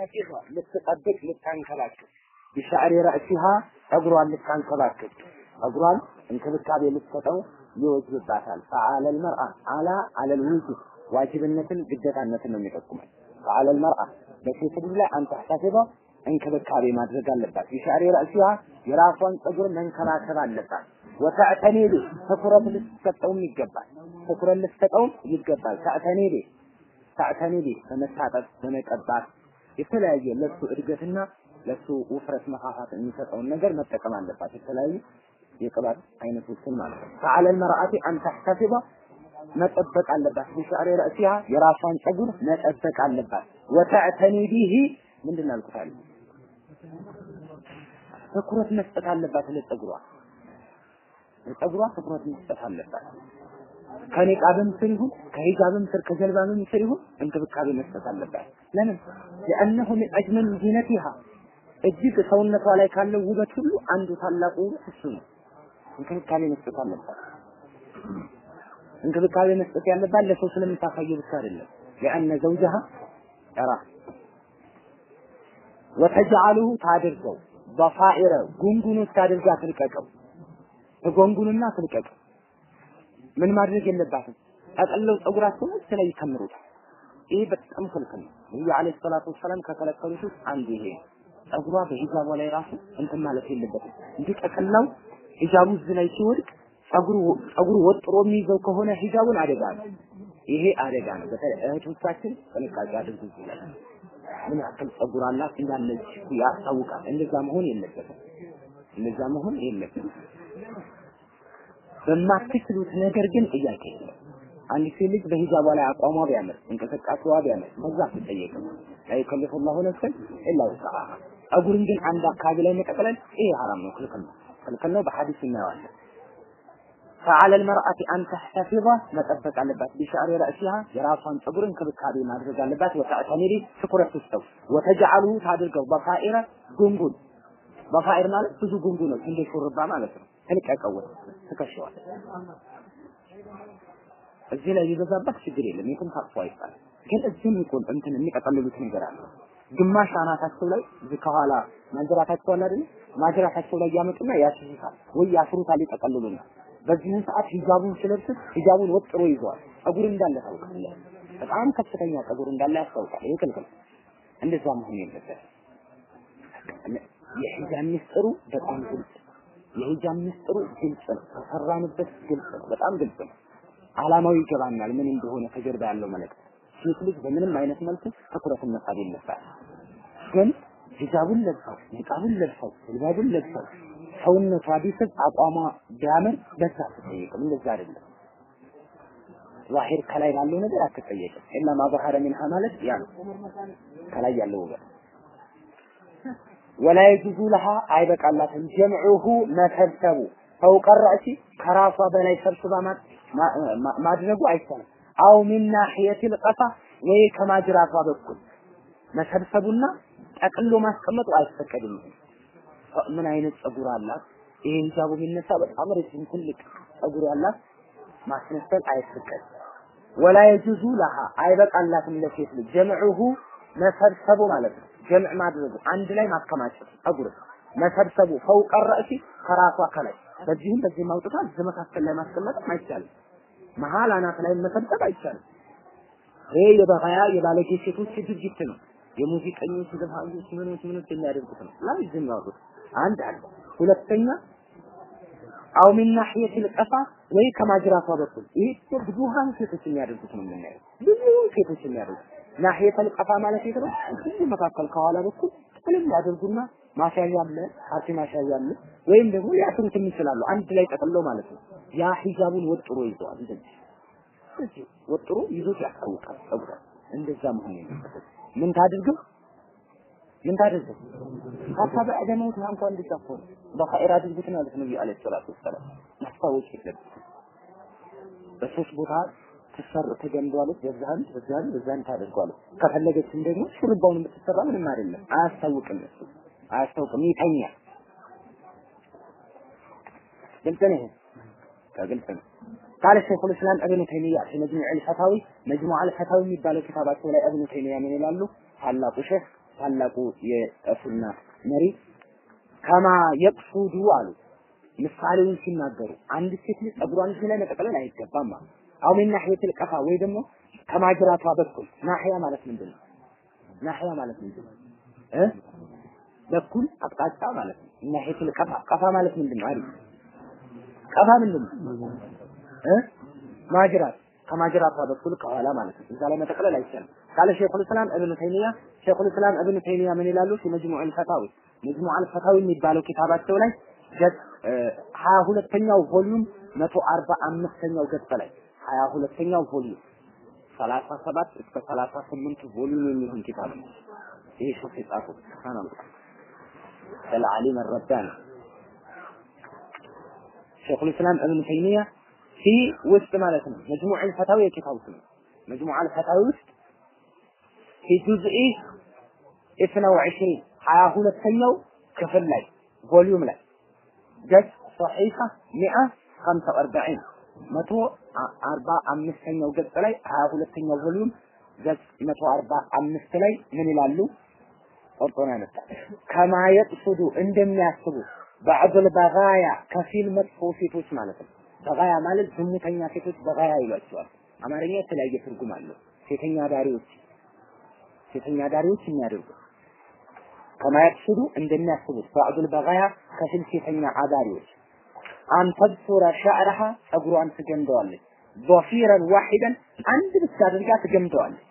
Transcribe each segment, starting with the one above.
ተሕተፊظ ልትጠብቅ ልታንከባክብ ቢሻዕሪ ረእሲሃ ጸጉሯን ልታንከባክብ ጸጉሯን እንክብካቤ ልትሰጠው ይወጅብባታል። ፈዓለል መርአ አላ አለል ውጁብ ዋጅብነትን ግዴታነትን ነው የሚጠቁመው። ፈዓለል መርአ በሴት ልጅ ላይ አንተ ተሕተፊظ እንክብካቤ ማድረግ አለባት። ቢሻዕሪ ረእሲሃ የራሷን ጸጉር መንከባከብ አለባት። ወተዕተኒ ቢህ ትኩረት ልትሰጠውም ይገባል። ትኩረት ልትሰጠውም ይገባል። ተዕተኒ ቢህ በመታጠብ በመቀባት የተለያየ ለሱ እድገትና ለሱ ውፍረት መፋፋት የሚሰጠውን ነገር መጠቀም አለባት። የተለያዩ የቅባት አይነቶችን ማለት ነው። ፈዓለል መርአቲ አን ተሕተፊظ መጠበቅ አለባት። ቢሻዕሪ ረእሲሃ የራሷን ጸጉር መጠበቅ አለባት። ወተዕተኒ ቢህ ምንድን አለ ትኩረት መስጠት አለባት ለጸጉሯ ለጸጉሯ ትኩረት መስጠት አለባት። ከኒቃብም ስር ይሁን ከሂጃብም ስር ከጀልባብም ስር ይሁን እንክብካቤ መስጠት አለባት። ለምን? ለአነሁ ሚን አጅመል ዚነቲሃ እጅግ ሰውነቷ ላይ ካለው ውበት ሁሉ አንዱ ታላቁ እሱ ነው። እንክብካቤ መስጠት አለባት። እንክብካቤ መስጠት ያለባት ለሰው ስለምታሳየው ብቻ አይደለም። ለአነ ዘውጀሃ ራ ወተጅዓሉሁ ታድርገው በፋኢረ ጉንጉኖች አድርጋ ትልቀቀው ተጎንጉንና ትልቀቀው። ምን ማድረግ የለባትም ጠቅልለው ጸጉራቸውን ውስጥ ላይ ይከምሩታል። ይሄ በጣም ክልክል ነው። ነብዩ አለይሂ ሰላቱ ወሰላም ከከለከሉት ውስጥ አንዱ ይሄ ጸጉሯ በሂጃቧ ላይ ራሱ እንትን ማለት የለበትም። እንዲህ ጠቅልለው ሂጃቡ እዚህ ላይ ሲወድቅ ጸጉሩ ጸጉሩ ወጥሮ የሚይዘው ከሆነ ሂጃቡን አደጋ ነው። ይሄ አደጋ ነው። በተለይ እህቶቻችን ጥንቃቄ አድርጉ ይላል። ምን ያክል ጸጉር አላት እንዳለች ያስታውቃል። እንደዛ መሆን የለበትም። እንደዛ መሆን የለበትም። በማትችሉት ነገር ግን ጥያቄ የለም። አንድ ሴት ልጅ በሂጃቧ ላይ አቋሟ ቢያምር እንቅስቃሴዋ ቢያምር በዛ አትጠየቅም። ላ ዩከሊፉ ላሁ ነፍሰን ኢላ ውስዐሃ። ጸጉርን ግን አንድ አካባቢ ላይ መጠቅለል ይሄ ሐራም ነው፣ ክልክል ነው፣ ክልክል ነው። በሐዲስ እናየዋለን። ፈዓለ ልመርአቲ አን ተሕተፊظ መጠበቅ አለባት። ቢሻዕሪ ረእሲሃ የራሷን ጸጉር እንክብካቤ ማድረግ አለባት። ወተዕተሚሪ ትኩረት ትስጠው። ወተጅዓሉሁ ታድርገው በፋኢረ ጉንጉን በፋኢር ማለት ብዙ ጉንጉኖች እንደ ሹርባ ማለት ነው። ትልቀቀው ትከሸዋል። እዚህ ላይ ቢበዛባት ችግር የለም፣ የትም ታጥፎ አይባልም። ግን እዚህም ይቆም እንትን የሚጠቀልሉት ነገር አለ። ግማሽ አናታቸው ላይ እዚህ ከኋላ ማንጀራታቸው አለ አይደል? ማንጀራታቸው ላይ ያመጡና ያስይዙታል ወይ ያስሩታል፣ ይጠቀልሉና በዚህን ሰዓት ሂጃቡን ሲለብስ ሂጃቡን ወጥሮ ይዘዋል። ጸጉር እንዳለ ታውቃለህ። በጣም ከፍተኛ ጸጉር እንዳለ ያስታውቃል። ይሄ ክልክል። እንደዛ መሆን የለበትም። የሂጃብ ሚስጥሩ በጣም ግልጽ የሂጃብ ሚስጥሩ ግልጽ ነው። ከሰራንበት ግልጽ ነው። በጣም ግልጽ ነው። አላማው ይገባናል፣ ምን እንደሆነ ከጀርባ ያለው መልእክት። ሴት ልጅ በምንም አይነት መልኩ ትኩረት መሳብ የለባትም። ግን ሂጃቡን ለብሰው ኒቃቡን ለብሰው ሂጃቡን ለብሰው ሰውነቷ ቢስብ አቋሟ ቢያምር በዛ አትጠየቅም። እንደዛ አይደለም። ዛሂር ከላይ ባለው ነገር አትጠየቅም። ኢላማ ዛሃረ ሚንሃ ማለት ያ ነው፣ ከላይ ያለው ውበት ወላ የጁዙ ለሃ አይበቃላትም። ጀምዑሁ መሰብሰቡ ፈውቀ ራእሲ ከራሷ በላይ ሰብስባ ማድረጉ አይቻልም። አው ሚን ናሕየቲል ቀፋ ወይ ከማጅራቷ በኩል መሰብሰቡና ጠቅሎ ማስቀመጡ አይፈቀድም። ምን አይነት ጸጉር አላት? ይሄ ሂጃቡ ቢነሳ በጣም ረጅም ትልቅ ጸጉር ያላት ማስመሰል አይፈቀድም። ወላ የጁዙ ለሃ አይበቃላትም ለሴት ልጅ ጀምዑሁ መሰብሰቡ ማለት ነው። ጀምዕ ማድረጉ አንድ ላይ ማከማቸት ጸጉር መሰብሰቡ ፈውቀ ረእሲ ከራሷ ከላይ በዚህም በዚህም አውጥታ እዚህ መካከል ላይ ማስቀመጥ አይቻልም። መሀል አናት ላይ መሰብሰብ አይቻልም። ይሄ የበጋያ የባለጌ ሴቶች ድርጊት ነው። የሙዚቀኞች ዘፋኞች ምኖች ምኖች የሚያደርጉት ነው። ላይ ዝም ያወጡት አንድ አለ። ሁለተኛ አው ሚን ናሕየቲል ቀፋ ወይ ከማጅራቷ በኩል ይህ ብዙሃን ሴቶች የሚያደርጉት ነው የምናየው። ብዙ ሴቶች የሚያደርጉት ናሕየተል ቀፋ ማለት የት ነው? እዚህ መካከል ከኋላ በኩል ጥቅልል ያደርጉና ማስያዣ አለ፣ ፓርቲ ማስያዣ አለ፣ ወይም ደግሞ ሊያስሩትም ይችላሉ። አንድ ላይ ጠቅልለው ማለት ነው። ያ ሂጃቡን ወጥሮ ይዘዋል። እንደዚህ እዚህ ወጥሮ ይዞት ያስታውቃል። ጸጉሯ እንደዛ መሆን ምን ታድርግም ምን ታድርግም ሀታ በዕደ እንኳን እንደዛ ነው። በኸይር አድርጉት ነው ያሉት ነብዩ አለይሂ ሰላቱ ወሰላም። ማስታወቅ የለበትም። በሶስት ቦታ ትሰር ተገንዷለች። በዛን በዛን በዛን ታደርጓለች። ከፈለገችም ደግሞ ሹርባውን ብትሰራ ምንም አይደለም። አያስታውቅም እሱ አያስታውቅም፣ ይተኛል። ግልጽ ነው። ከግልጽ ነው። قال الشيخ الاسلام ابن تيميه في مجموع الفتاوي مجموع الفتاوي የሚባለው ኪታባቸው ላይ ابن تيميه ምን ይላሉ? ታላቁ ሼህ ታላቁ የጠፉና መሪ ከማ የቅሱዱ አሉ ምሳሌውን ሲናገሩ አንድ ሴት ልጅ ጸጉሯን እዚህ ላይ መጠቅለል አይገባም አሉ። አው ሚን ናህየቲል ቀፋ ወይ ደግሞ ከማጅራቷ በኩል ናህያ ማለት ምንድን ነው? ናህያ ማለት ምንድን? እ በኩል አቅጣጫ ማለት ነው። ناحية القفا قفا ማለት ምንድን ነው? قفا ምንድን? እ ማጅራት ከማጅራቷ በኩል ከኋላ ማለት ነው። እዛ ላይ መጠቅለል አይቻልም። قال شيخ الإسلام ابن تيمية شيخ الإسلام ابن تيمية ምን ይላሉ? فتاوى مجموع الفتاوى የሚባለው ኪታባቸው ላይ ገጽ ሀያ ሁለተኛው volume መቶ አርባ አምስተኛው ገጽ ላይ ሀያ ሁለተኛው ቮሊዩም ሰላሳ ሰባት እስከ ሰላሳ ስምንት ቮሊዩም የሚሆን ኪታብ ነው። ይሄ ሸፍ የጻፉት ሱብሃንአላህ العليم الرباني شيخ الاسلام ابن تيميه في وسط ማለት ነው መጅሙዕ الفتاوي የኪታቡ ስም መጅሙዕ الفتاوي ውስጥ في جزء 22 ሀያ ሁለተኛው ክፍል ላይ ቮሊዩም ላይ ገጽ ሰሒፋ 145 መቶ አርባ አምስተኛው ገጽ ላይ ሀያ ሁለተኛው volume ገጽ መቶ አርባ አምስት ላይ ምን ይላሉ? ቆርጦ ነው ያመጣ ከማ የቅሱዱ እንደሚያስቡ ባዕዱል በጋያ ከፊል መጥፎ ሴቶች ማለት ነው። በጋያ ማለት ዝሙተኛ ሴቶች በጋያ ይሏቸዋል። አማርኛ የተለያየ ትርጉም አለው። ሴተኛ ዳሪዎች ሴተኛ ዳሪዎች የሚያደርጉ ከማ የቅሱዱ እንደሚያስቡት ባዕዱል በጋያ ከፊል ሴተኛ አዳሪዎች አን ተብሱረ ሸዕረሃ ጸጉሯን ትገምደዋለች። ዶፊረን ዋሂደን አንድ ብቻ አድርጋ ትገምደዋለች።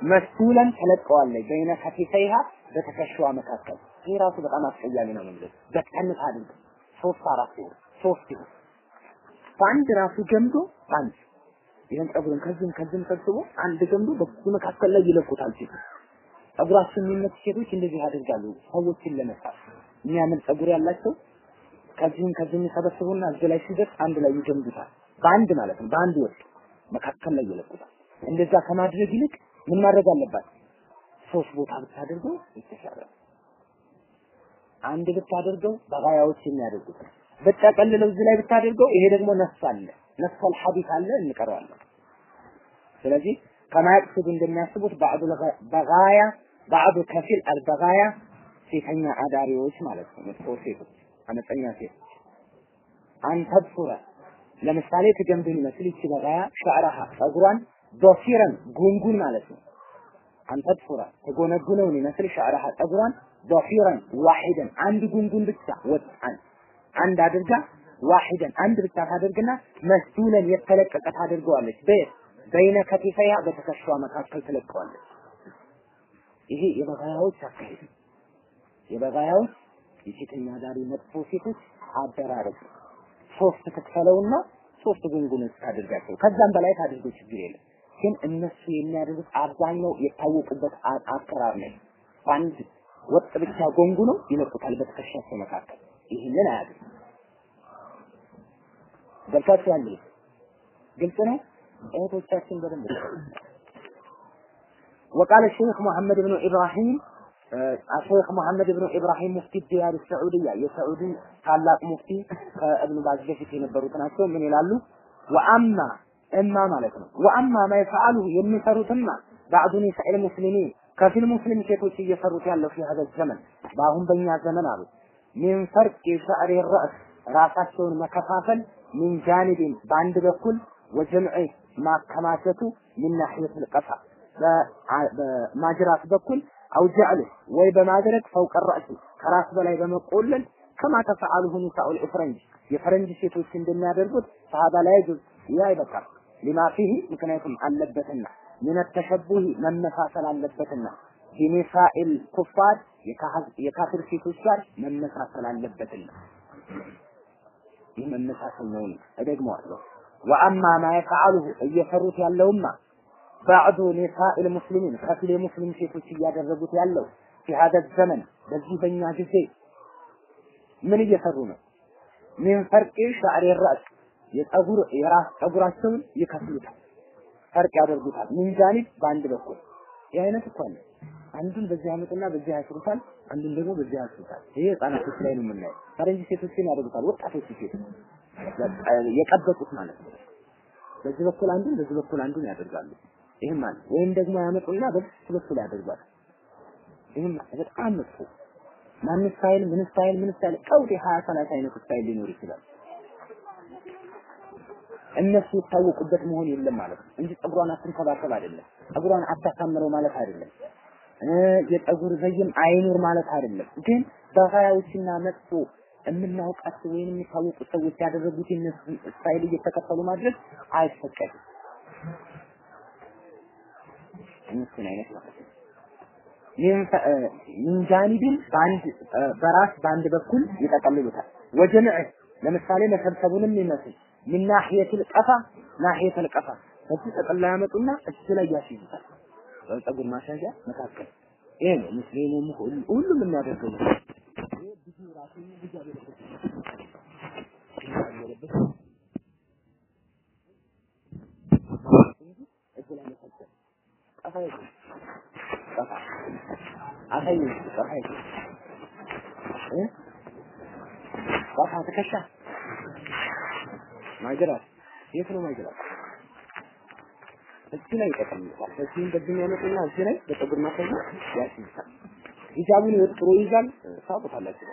መስቱለን ተለቀዋለች። በይነ ከፊፈይሃ በትከሻዋ መካከል ይህ ራሱ በጣም አስቀያሚ ነው። መንገድ በቀንት አድርግ ሶስት አራት ይሁን ሶስት ይሁን በአንድ ራሱ ገምዶ በአንድ ይህን ጸጉርን ከዚህም ከዚህም ሰብስቦ አንድ ገምዶ በዚህ መካከል ላይ ይለቁታል። ሴቱ ጸጉራቸው የሚመቱ ሴቶች እንደዚህ ያደርጋሉ። ሰዎችን ለመሳብ የሚያምር ጸጉር ያላቸው ከዚህም ከዚህም ይሰበስቡና እዚህ ላይ ሲደርስ አንድ ላይ ይገምዱታል። በአንድ ማለት ነው። በአንድ ወጥ መካከል ላይ ይለቁታል። እንደዛ ከማድረግ ይልቅ ምን ማድረግ አለባት? ሶስት ቦታ ብታደርገው ይተሻለ። አንድ ብታደርገው በጋያዎች የሚያደርጉት ብታቀልለው እዚህ ላይ ብታደርገው ይሄ ደግሞ ነፍስ አለ ነፍሰል ሐዲስ አለ እንቀረዋለን። ስለዚህ ከማያቅሱድ እንደሚያስቡት ባዕዱ በጋያ ባዕዱ ከፊል አልበጋያ ሴተኛ አዳሪዎች ማለት ነው። መጥፎ ሴቶች አመፀኛ ሴቶች አንተብሱረ ለምሳሌ ትገምድን ይመስል ይቺ በጋያ ሸዕረሃ ጸጉሯን ዶፊረን ጉንጉን ማለት ነው። አንተብሱረ ተጎነጉነውን ይመስል ሸዕረሃ ጸጉሯን ዶፊረን ዋሂደን አንድ ጉንጉን ብቻ ወጣን አንድ አድርጋ ዋሂደን አንድ ብቻ ታደርግና መስዱለን የተለቀቀ ታደርገዋለች። በየት በይነ ከቲፈያ በትከሻዋ መካከል ትለቀዋለች። ይሄ የበጋያዎች አካሄድ የበጋያዎች የሴተኛ ዳሪ መጥፎ ሴቶች አደራረግ ሶስት ትክፈለውና ሶስት ጉንጉኖች ታደርጋቸው ከዛም በላይ ታድርገው ችግር የለም። ግን እነሱ የሚያደርጉት አብዛኛው የታወቁበት አሰራር ነው። በአንድ ወጥ ብቻ ጎንጉኖ ይለቁታል በትከሻቸው መካከል። ይህንን አያድርግ። ገብታችኋል? ግልጽ ነው። እህቶቻችን በደንብ وقال الشيخ محمد بن إبراهيم ሼክ መሐመድ እብኑ ኢብራሂም مفتي الديار السعودية የሰዑዲ ታላቅ ሙፍቲ ከእብኑ ባዝ በፊት የነበሩት ናቸው። ምን ይላሉ? وأما أما ማለት ነው። وأما ما يفعله የሚሰሩትማ بعض نساء المسلمين ከፊል ሙስሊም ሴቶች እየሰሩት ያለው في هذا الزمن በአሁን በእኛ ዘመን አሉ من فرق شعر الرأس ራሳቸውን መከፋፈል من جانب በአንድ በኩል وجمع ማከማቸቱ من ناحية القفا በማጅራት በኩል أو جعل ወይ በማድረግ فوق الرأس ከራስ በላይ በመቆለል كما تفعله نساء الإفرنج የፈረንጅ ሴቶች እንደሚያደርጉት فهذا لا يجوز ያ ይበቃል لما فيه ምክንያቱም አለበትና من التشبه መመሳሰል አለበትና ቢኒሳኢል ኩፋር የካፍር ሴቶች ጋር መመሳሰል አለበትና ይህ መመሳሰል ነው እደግመዋለሁ። ወአማ ማ የፈዓሉሁ እየሰሩት ያለውማ ባዕዱ ኒሳኢል ሙስሊሚን ከፊል የሙስሊም ሴቶች እያደረጉት ያለው ፊ ዘመን በዚህ በእኛ ጊዜ ምን እየሰሩ ነው? ሚን ፈርቂ ሻዕሪ ራስ የጸጉር የራስ ጸጉራቸውን ይከፍሉታል፣ فرق ያደርጉታል። من جانب በአንድ በኩል ይህ አይነት እኮ አለ። አንዱን በዚህ ያመጡና በዚህ ያስሩታል፣ አንዱን ደግሞ በዚህ ያስሩታል። ይሄ ህጻናቶች ላይ ነው የምናየው። ፈረንጅ ሴቶችን ያደርጉታል፣ ወጣቶች ሴት የቀበጡት ማለት ነው። በዚህ በኩል አንዱን በዚህ በኩል አንዱን ያደርጋሉ። ይህም አለ። ወይም ደግሞ ያመጡና በዚህ በኩል ያደርጓል። ይህም በጣም መጥፎ ማን style ምን style ምን style ቀውጤ ሀያ ሰላሳ አይነት style ሊኖር ይችላል። እነሱ የታወቁበት መሆን የለም ማለት ነው እንጂ ፀጉሯን አትንከባከብ አይደለም። ፀጉሯን አታሳምረው ማለት አይደለም። የፀጉር ዘይም አይኑር ማለት አይደለም። ግን በሀያዎችና መጥፎ የምናውቃቸው ወይም የሚታወቁ ሰዎች ያደረጉት የነሱ style እየተከተሉ ማድረግ አይፈቀድም። እነሱን አይነት ማለት ነው። من جانب በአንድ በራስ በአንድ በኩል ይጠቀልሉታል። ወጀምዕ ለምሳሌ መሰብሰቡንም ይመስል ሚን ናሕየትል ቀፋ ናሕየተል ቀፋ ከዚህ ጠቅላ ያመጡና እሱ ላይ ያስይዙታል። በፀጉር ማስያዣ መካከል ይሄ ነው ሙስሊሙም ሁሉም የሚያደርገው ነው። ብዙ ራሱ ብዙ አሳይ ፀሐይ እ ጠፋ ትከሻ ማይገራት የት ነው ማይገራት? እዚህ ላይ ይጠቀምታል። እዚህም በዚህ ያመጡና እዚህ ላይ በፀጉር ማሳያ ያስይዛል። ሂጃቡን ወጥሮ ይዛል። ታውቁታላችሁ።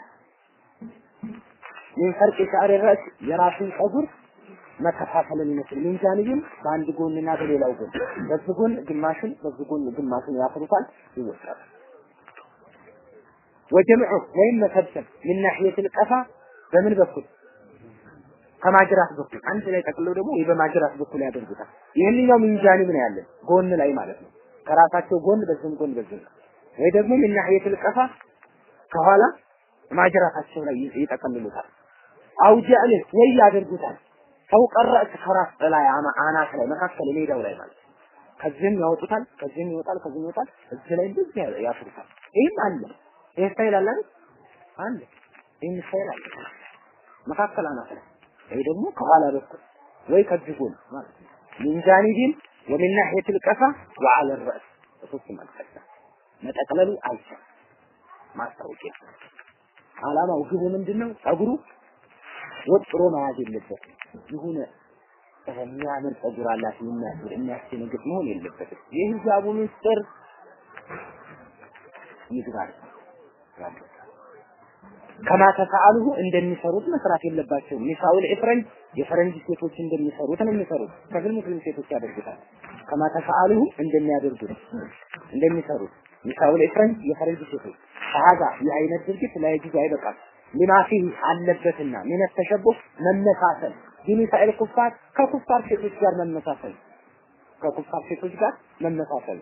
ምን ፈርቅ ሻዕር ራስ የራሱን ፀጉር መከፋፈልን ይመስል ምን ጃንብን በአንድ ጎንና በሌላው ጎን በዚህ ጎን ግማሽን በዚህ ጎን ግማሽን ያስሩታል ይወጣል። ወጀምዑ ወይም መሰብሰብ ምን ናሕየትል ቀፋ በምን በኩል ከማጅራት በኩል አንድ ላይ ጠቅልለው ደግሞ ወይ በማጅራት በኩል ያደርጉታል። ይህንኛው ምን ጃኒብ ነው ያለን ጎን ላይ ማለት ነው። ከራሳቸው ጎን በዚህም ጎን በዚህ ወይ ደግሞ ምን ናሕየትል ቀፋ ከኋላ ማጅራታቸው ላይ ይጠቀልሉታል። አው ጀዕል ወይ ያደርጉታል። فوق الرأس ከራስ ላይ አናት ላይ መካከል ሜዳው ላይ ማለት ከዚህም ያወጡታል፣ ከዚህም ይወጣል፣ ከዚህም ይወጣል። እዚህ ላይ እንደዚህ ያስሩታል። ይህም አለ። ይህ style አለ አለ። ይህም style አለ መካከል አናት ላይ ወይ ደግሞ ከኋላ በኩል ወይ ከዚህ ጎን ማለት ነው። من جانب ومن ناحية القفا رأس ሶስት መልከት መጠቅለሉ አይቻልም። ማስታወቂያ አላማው ግቡ ምንድነው? ጸጉሩ ወጥሮ መያዝ የለበት የሆነ የሚያምር ጸጉር አላት የሚያምር የሚያስደነግጥ መሆን የለበትም። የሂጃቡ ምስጢር ይግባል ከማ ተፈአሉሁ እንደሚሰሩት መስራት የለባቸውም። ኒሳኡል ኢፍረንጅ የፈረንጅ ሴቶች እንደሚሰሩት ነው የሚሰሩት። ከግል ሙስሊም ሴቶች ያደርጉታል። ከማ ተፈአሉሁ እንደሚያደርጉት እንደሚሰሩት نساء الإفرنج የፈረንጅ ሴቶች ከሀዛ ይህ አይነት ድርጊት ለጊዜ አይበቃም። لما አለበትና من التشبه መመሳሰል بنساء الكفار ከኩፋር ሴቶች ጋር መመሳሰል ከኩፋር ሴቶች ጋር መመሳሰል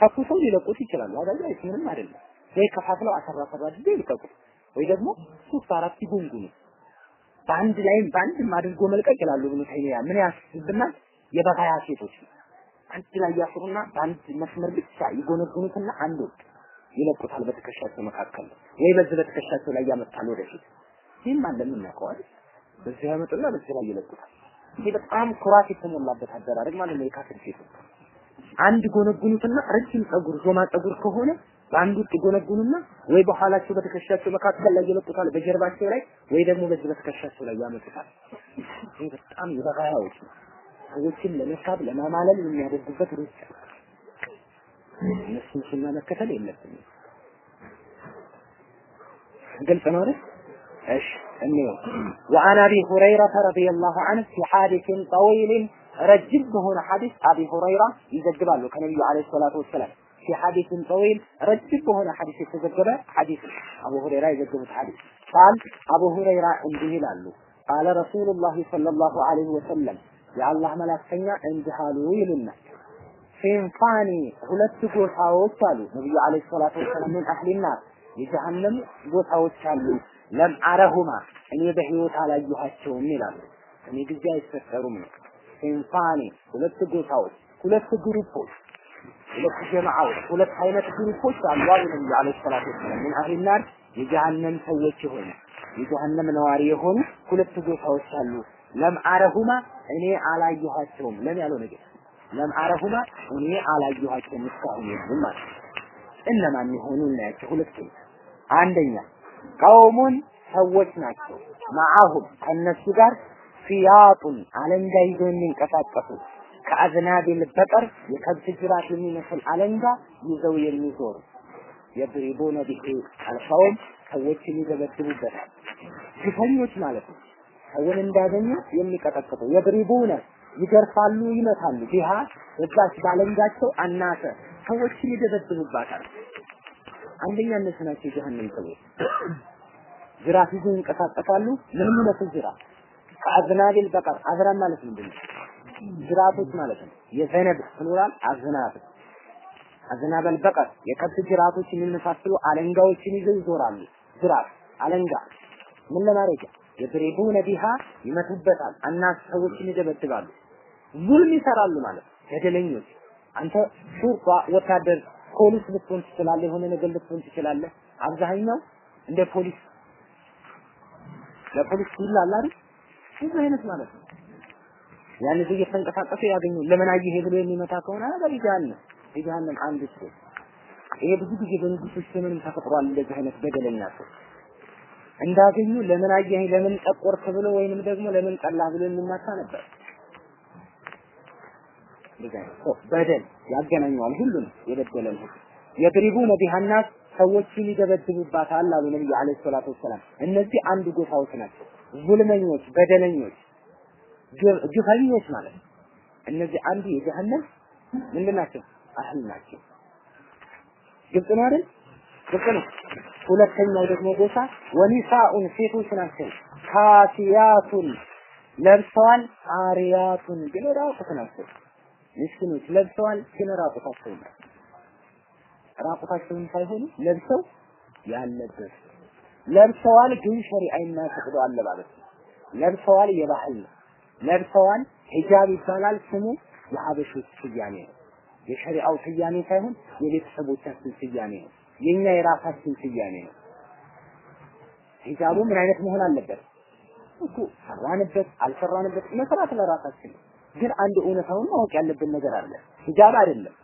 ተኩሰው ሊለቁት ይችላሉ። አዳጋ ምንም አይደለም። ወይ ከፋፍለው አሰራ ሰራ ጊዜ ይልቀቁት ወይ ደግሞ ሶስት አራት ይጎንጉኑ። በአንድ ላይም በአንድም አድርጎ መልቀቅ ይላሉ ብኑ ተይሚያ። ምን ያስብናል? የበጋያ ሴቶች አንድ ላይ ያስሩና በአንድ መስመር ብቻ ይጎነጉኑትና አንድ ወጥ ይለቁታል በትከሻቸው መካከል ወይ በዚህ በትከሻቸው ላይ ያመጣል ወደፊት። ይህም አለ የምናውቀው አይደል? በዚህ ያመጡና በዚህ ላይ ይለቁታል። ይሄ በጣም ኩራት የተሞላበት አደራረግ ማለት ነው። የካፍር ሴቶች አንድ ጎነጉኑትና ረጅም ጸጉር ዞማ ጸጉር ከሆነ በአንዱ ይጎነጉኑና ወይ በኋላቸው በትከሻቸው መካከል ላይ ይለቁታል በጀርባቸው ላይ ወይ ደግሞ በዚህ በትከሻቸው ላይ ያመጡታል። ይሄ በጣም የበጋያዎች ነው። ሰዎችን ለመሳብ ለማማለል የሚያደርጉበት ሩጫ እነሱን ሱና መከተል የለብንም። ግልጽ ነው አይደል? እሺ እንየው። ወአን አቢ ሁረይረተ ረዲየላሁ ዐንሁ ፊ ሐዲስን ጠዊልን ረጅም በሆነ ሐዲስ አቢ ሁረይራ ይዘግባሉ ከነቢዩ ዓለይሂ ሰላቱ ወሰላም ፊ ሐዲስን ጠዊል ረጅም በሆነ ሐዲስ የተዘገበ ሐዲስ አቡ ሁረይራ የዘገቡት ሐዲስ ቃል አቡ ሁረይራ እንዲህ ይላሉ ቃለ ረሱሉላሂ ሰለላሁ ዐለይሂ ወሰለም የአላህ መላክተኛ እንዲህ አሉ ይሉናል ፊንፋኒ ሁለት ጎሳዎች አሉ። ነብዩ አለይሂ ሰላቱ ወሰላም ምን አህሊና? የጀሃነም ጎሳዎች አሉ። ለም አረሁማ እኔ በህይወት አላየኋቸውም ይላሉ። እኔ ጊዜ አይፈጠሩም ነው። ፊንፋኒ ሁለት ጎሳዎች ሁለት ግሩፖች ሁለት ጀማዓዎች ሁለት አይነት ግሩፖች አሉ አሉ ነብዩ አለይሂ ሰላቱ ወሰላም። ምን አህሊ ናር የጀሃነም ሰዎች የሆኑ የጀሃነም ነዋሪ የሆኑ ሁለት ጎሳዎች አሉ። ለም አረሁማ እኔ አላየኋቸውም። ለም ያለው ነገር ለም አረሁማ እኔ አላየኋቸውም እስካሁን የሉም ማለት እነማን የሆኑ እናያቸው ሁለት አንደኛ ቀውሙን ሰዎች ናቸው ማአሁም ከነሱ ጋር ሲያጡን አለንጋ ይዘው የሚንቀሳቀሱ ከአዝናቢል በቀር የከብት ጅራት የሚመስል አለንጋ ይዘው የሚዞሩ የድሪቡነ ቢሂ አልቀውም ሰዎችን ይደበድቡበታል። ግፈኞች ማለት ነው። ሰውን እንዳገኙ የሚቀጠቅጡ የድሪቡነ ይገርፋሉ፣ ይመታሉ። ቢሃ እዛች ባለንጋቸው አናተ ሰዎችን ይደበድቡባታል። አንደኛ እነሱ ናቸው የጀሃነም ሰዎች። ጅራፍ ይዘው ይንቀሳቀሳሉ። የሚመስል ጅራፍ ከአዝናቢል በቀር አዝናብ ማለት ምንድን ነው? ጅራቶች ማለት ነው። የዘነብ ፕሉራል አዝናብ አዝናበል በቀር የከብት ጅራቶች የሚመሳሰሉ አለንጋዎችን ይዘው ይዞራሉ። ጅራት አለንጋ ምን ለማድረግ የድሪቡነ ቢሃ ይመቱበታል። አናስ ሰዎችን ይደበድባሉ። ዙልም ይሰራሉ ማለት በደለኞች አንተ ሹርጣ ወታደር ፖሊስ ልትሆን ትችላለህ፣ የሆነ ነገር ልትሆን ትችላለህ። አብዛኛው እንደ ፖሊስ ለፖሊስ ይላል አይደል? ይህ አይነት ማለት ነው። ያን ጊዜ እየተንቀሳቀሰ ያገኙ ለምን አየህ ብሎ የሚመታ ከሆነ ነገር ይጃነም ይጃነም አንድ ሰው ይሄ ብዙ ጊዜ በንጉሶች ዘመንም ተፈጥሯል። እንደዚህ አይነት በደለኛ ሰው እንዳገኙ ለምን አየህ ለምን ጠቆርክ ብሎ ወይንም ደግሞ ለምን ጠላ ብሎ የሚመታ ነበር። በደል ያገናኘዋል ሁሉንም የበደለን ሁሉ የድሪቡነ ቢሃናስ ሰዎችን ይደበድቡባታል አሉ ነብዩ አለይሂ ሰላቱ ወሰላም። እነዚህ አንድ ጎሳዎች ናቸው። ዙልመኞች፣ በደለኞች፣ ግፈኞች ማለት ነው። እነዚህ አንዱ የጀሃነም ምንድን ናቸው? አህል ናቸው። ግልጽ ነው አይደል? ግልጽ ነው። ሁለተኛው ደግሞ ጎሳ ወኒሳኡን ሴቶች ናቸው። ካሲያቱን ለብሰዋል፣ አሪያቱን ግን ራቁት ናቸው። ምስኪኖች ለብሰዋል፣ ግን ራቁታቸውን ራቁታቸውን ሳይሆኑ ለብሰው ያለበት ለብሰዋል፣ ግን ሸሪዓ የማይፈቅደው አለባበስ ለብሰዋል፣ የባህል ነው። ለብሰዋል፣ ሂጃብ ይባላል። ስሙ የሀበሾች ስያሜ ነው። የሸሪዓው ስያሜ ሳይሆን የቤተሰቦቻችን ስያሜ ነው። የኛ የራሳችን ስያሜ ነው። ሂጃቡ ምን አይነት መሆን አለበት? እኮ ሰራንበት አልሰራንበት መስራት ለራሳችን ግን አንድ እውነታውን ማወቅ ያለብን ነገር አለ። ሂጃብ አይደለም።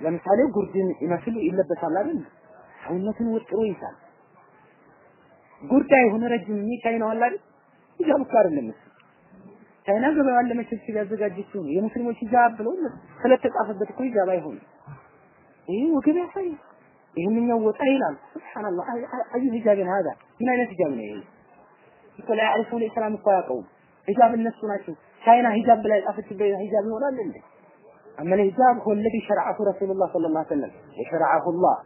ለምሳሌ ጉርድን ይመስል ይለበሳል አይደል? ሰውነትን ወጥሮ ይይዛል። ጉርድ አይሆን ረጅም የሚታይ ነው አይደል? ሂጃብ እኮ አይደለም እሱ። ቻይና ገበያዋን ለመቸብቸብ ያዘጋጀችው ነው። የሙስሊሞች ሂጃብ ብሎ ስለተጻፈበት እኮ ሂጃብ አይሆንም። ይህ ወገብ ያሳያል። ይህንኛው ወጣ ይላል። ሱብሃንአላህ አዩ ሂጃብን ሀዛ ምን አይነት ሂጃብ ነው ይሄ? እኮ ላይ ለኢስላም እኮ አያውቀውም። ሂጃብ እነሱ ናቸው ቻይና ሂጃብ ላይ የጻፈችበት ሂጃብ ይሆናል እንዴ? አመል ሂጃብ ወለዲ ሸርዓቱ ረሱሉላህ ሰለላሁ ዐለይሂ ወሰለም የሸርዓሁላህ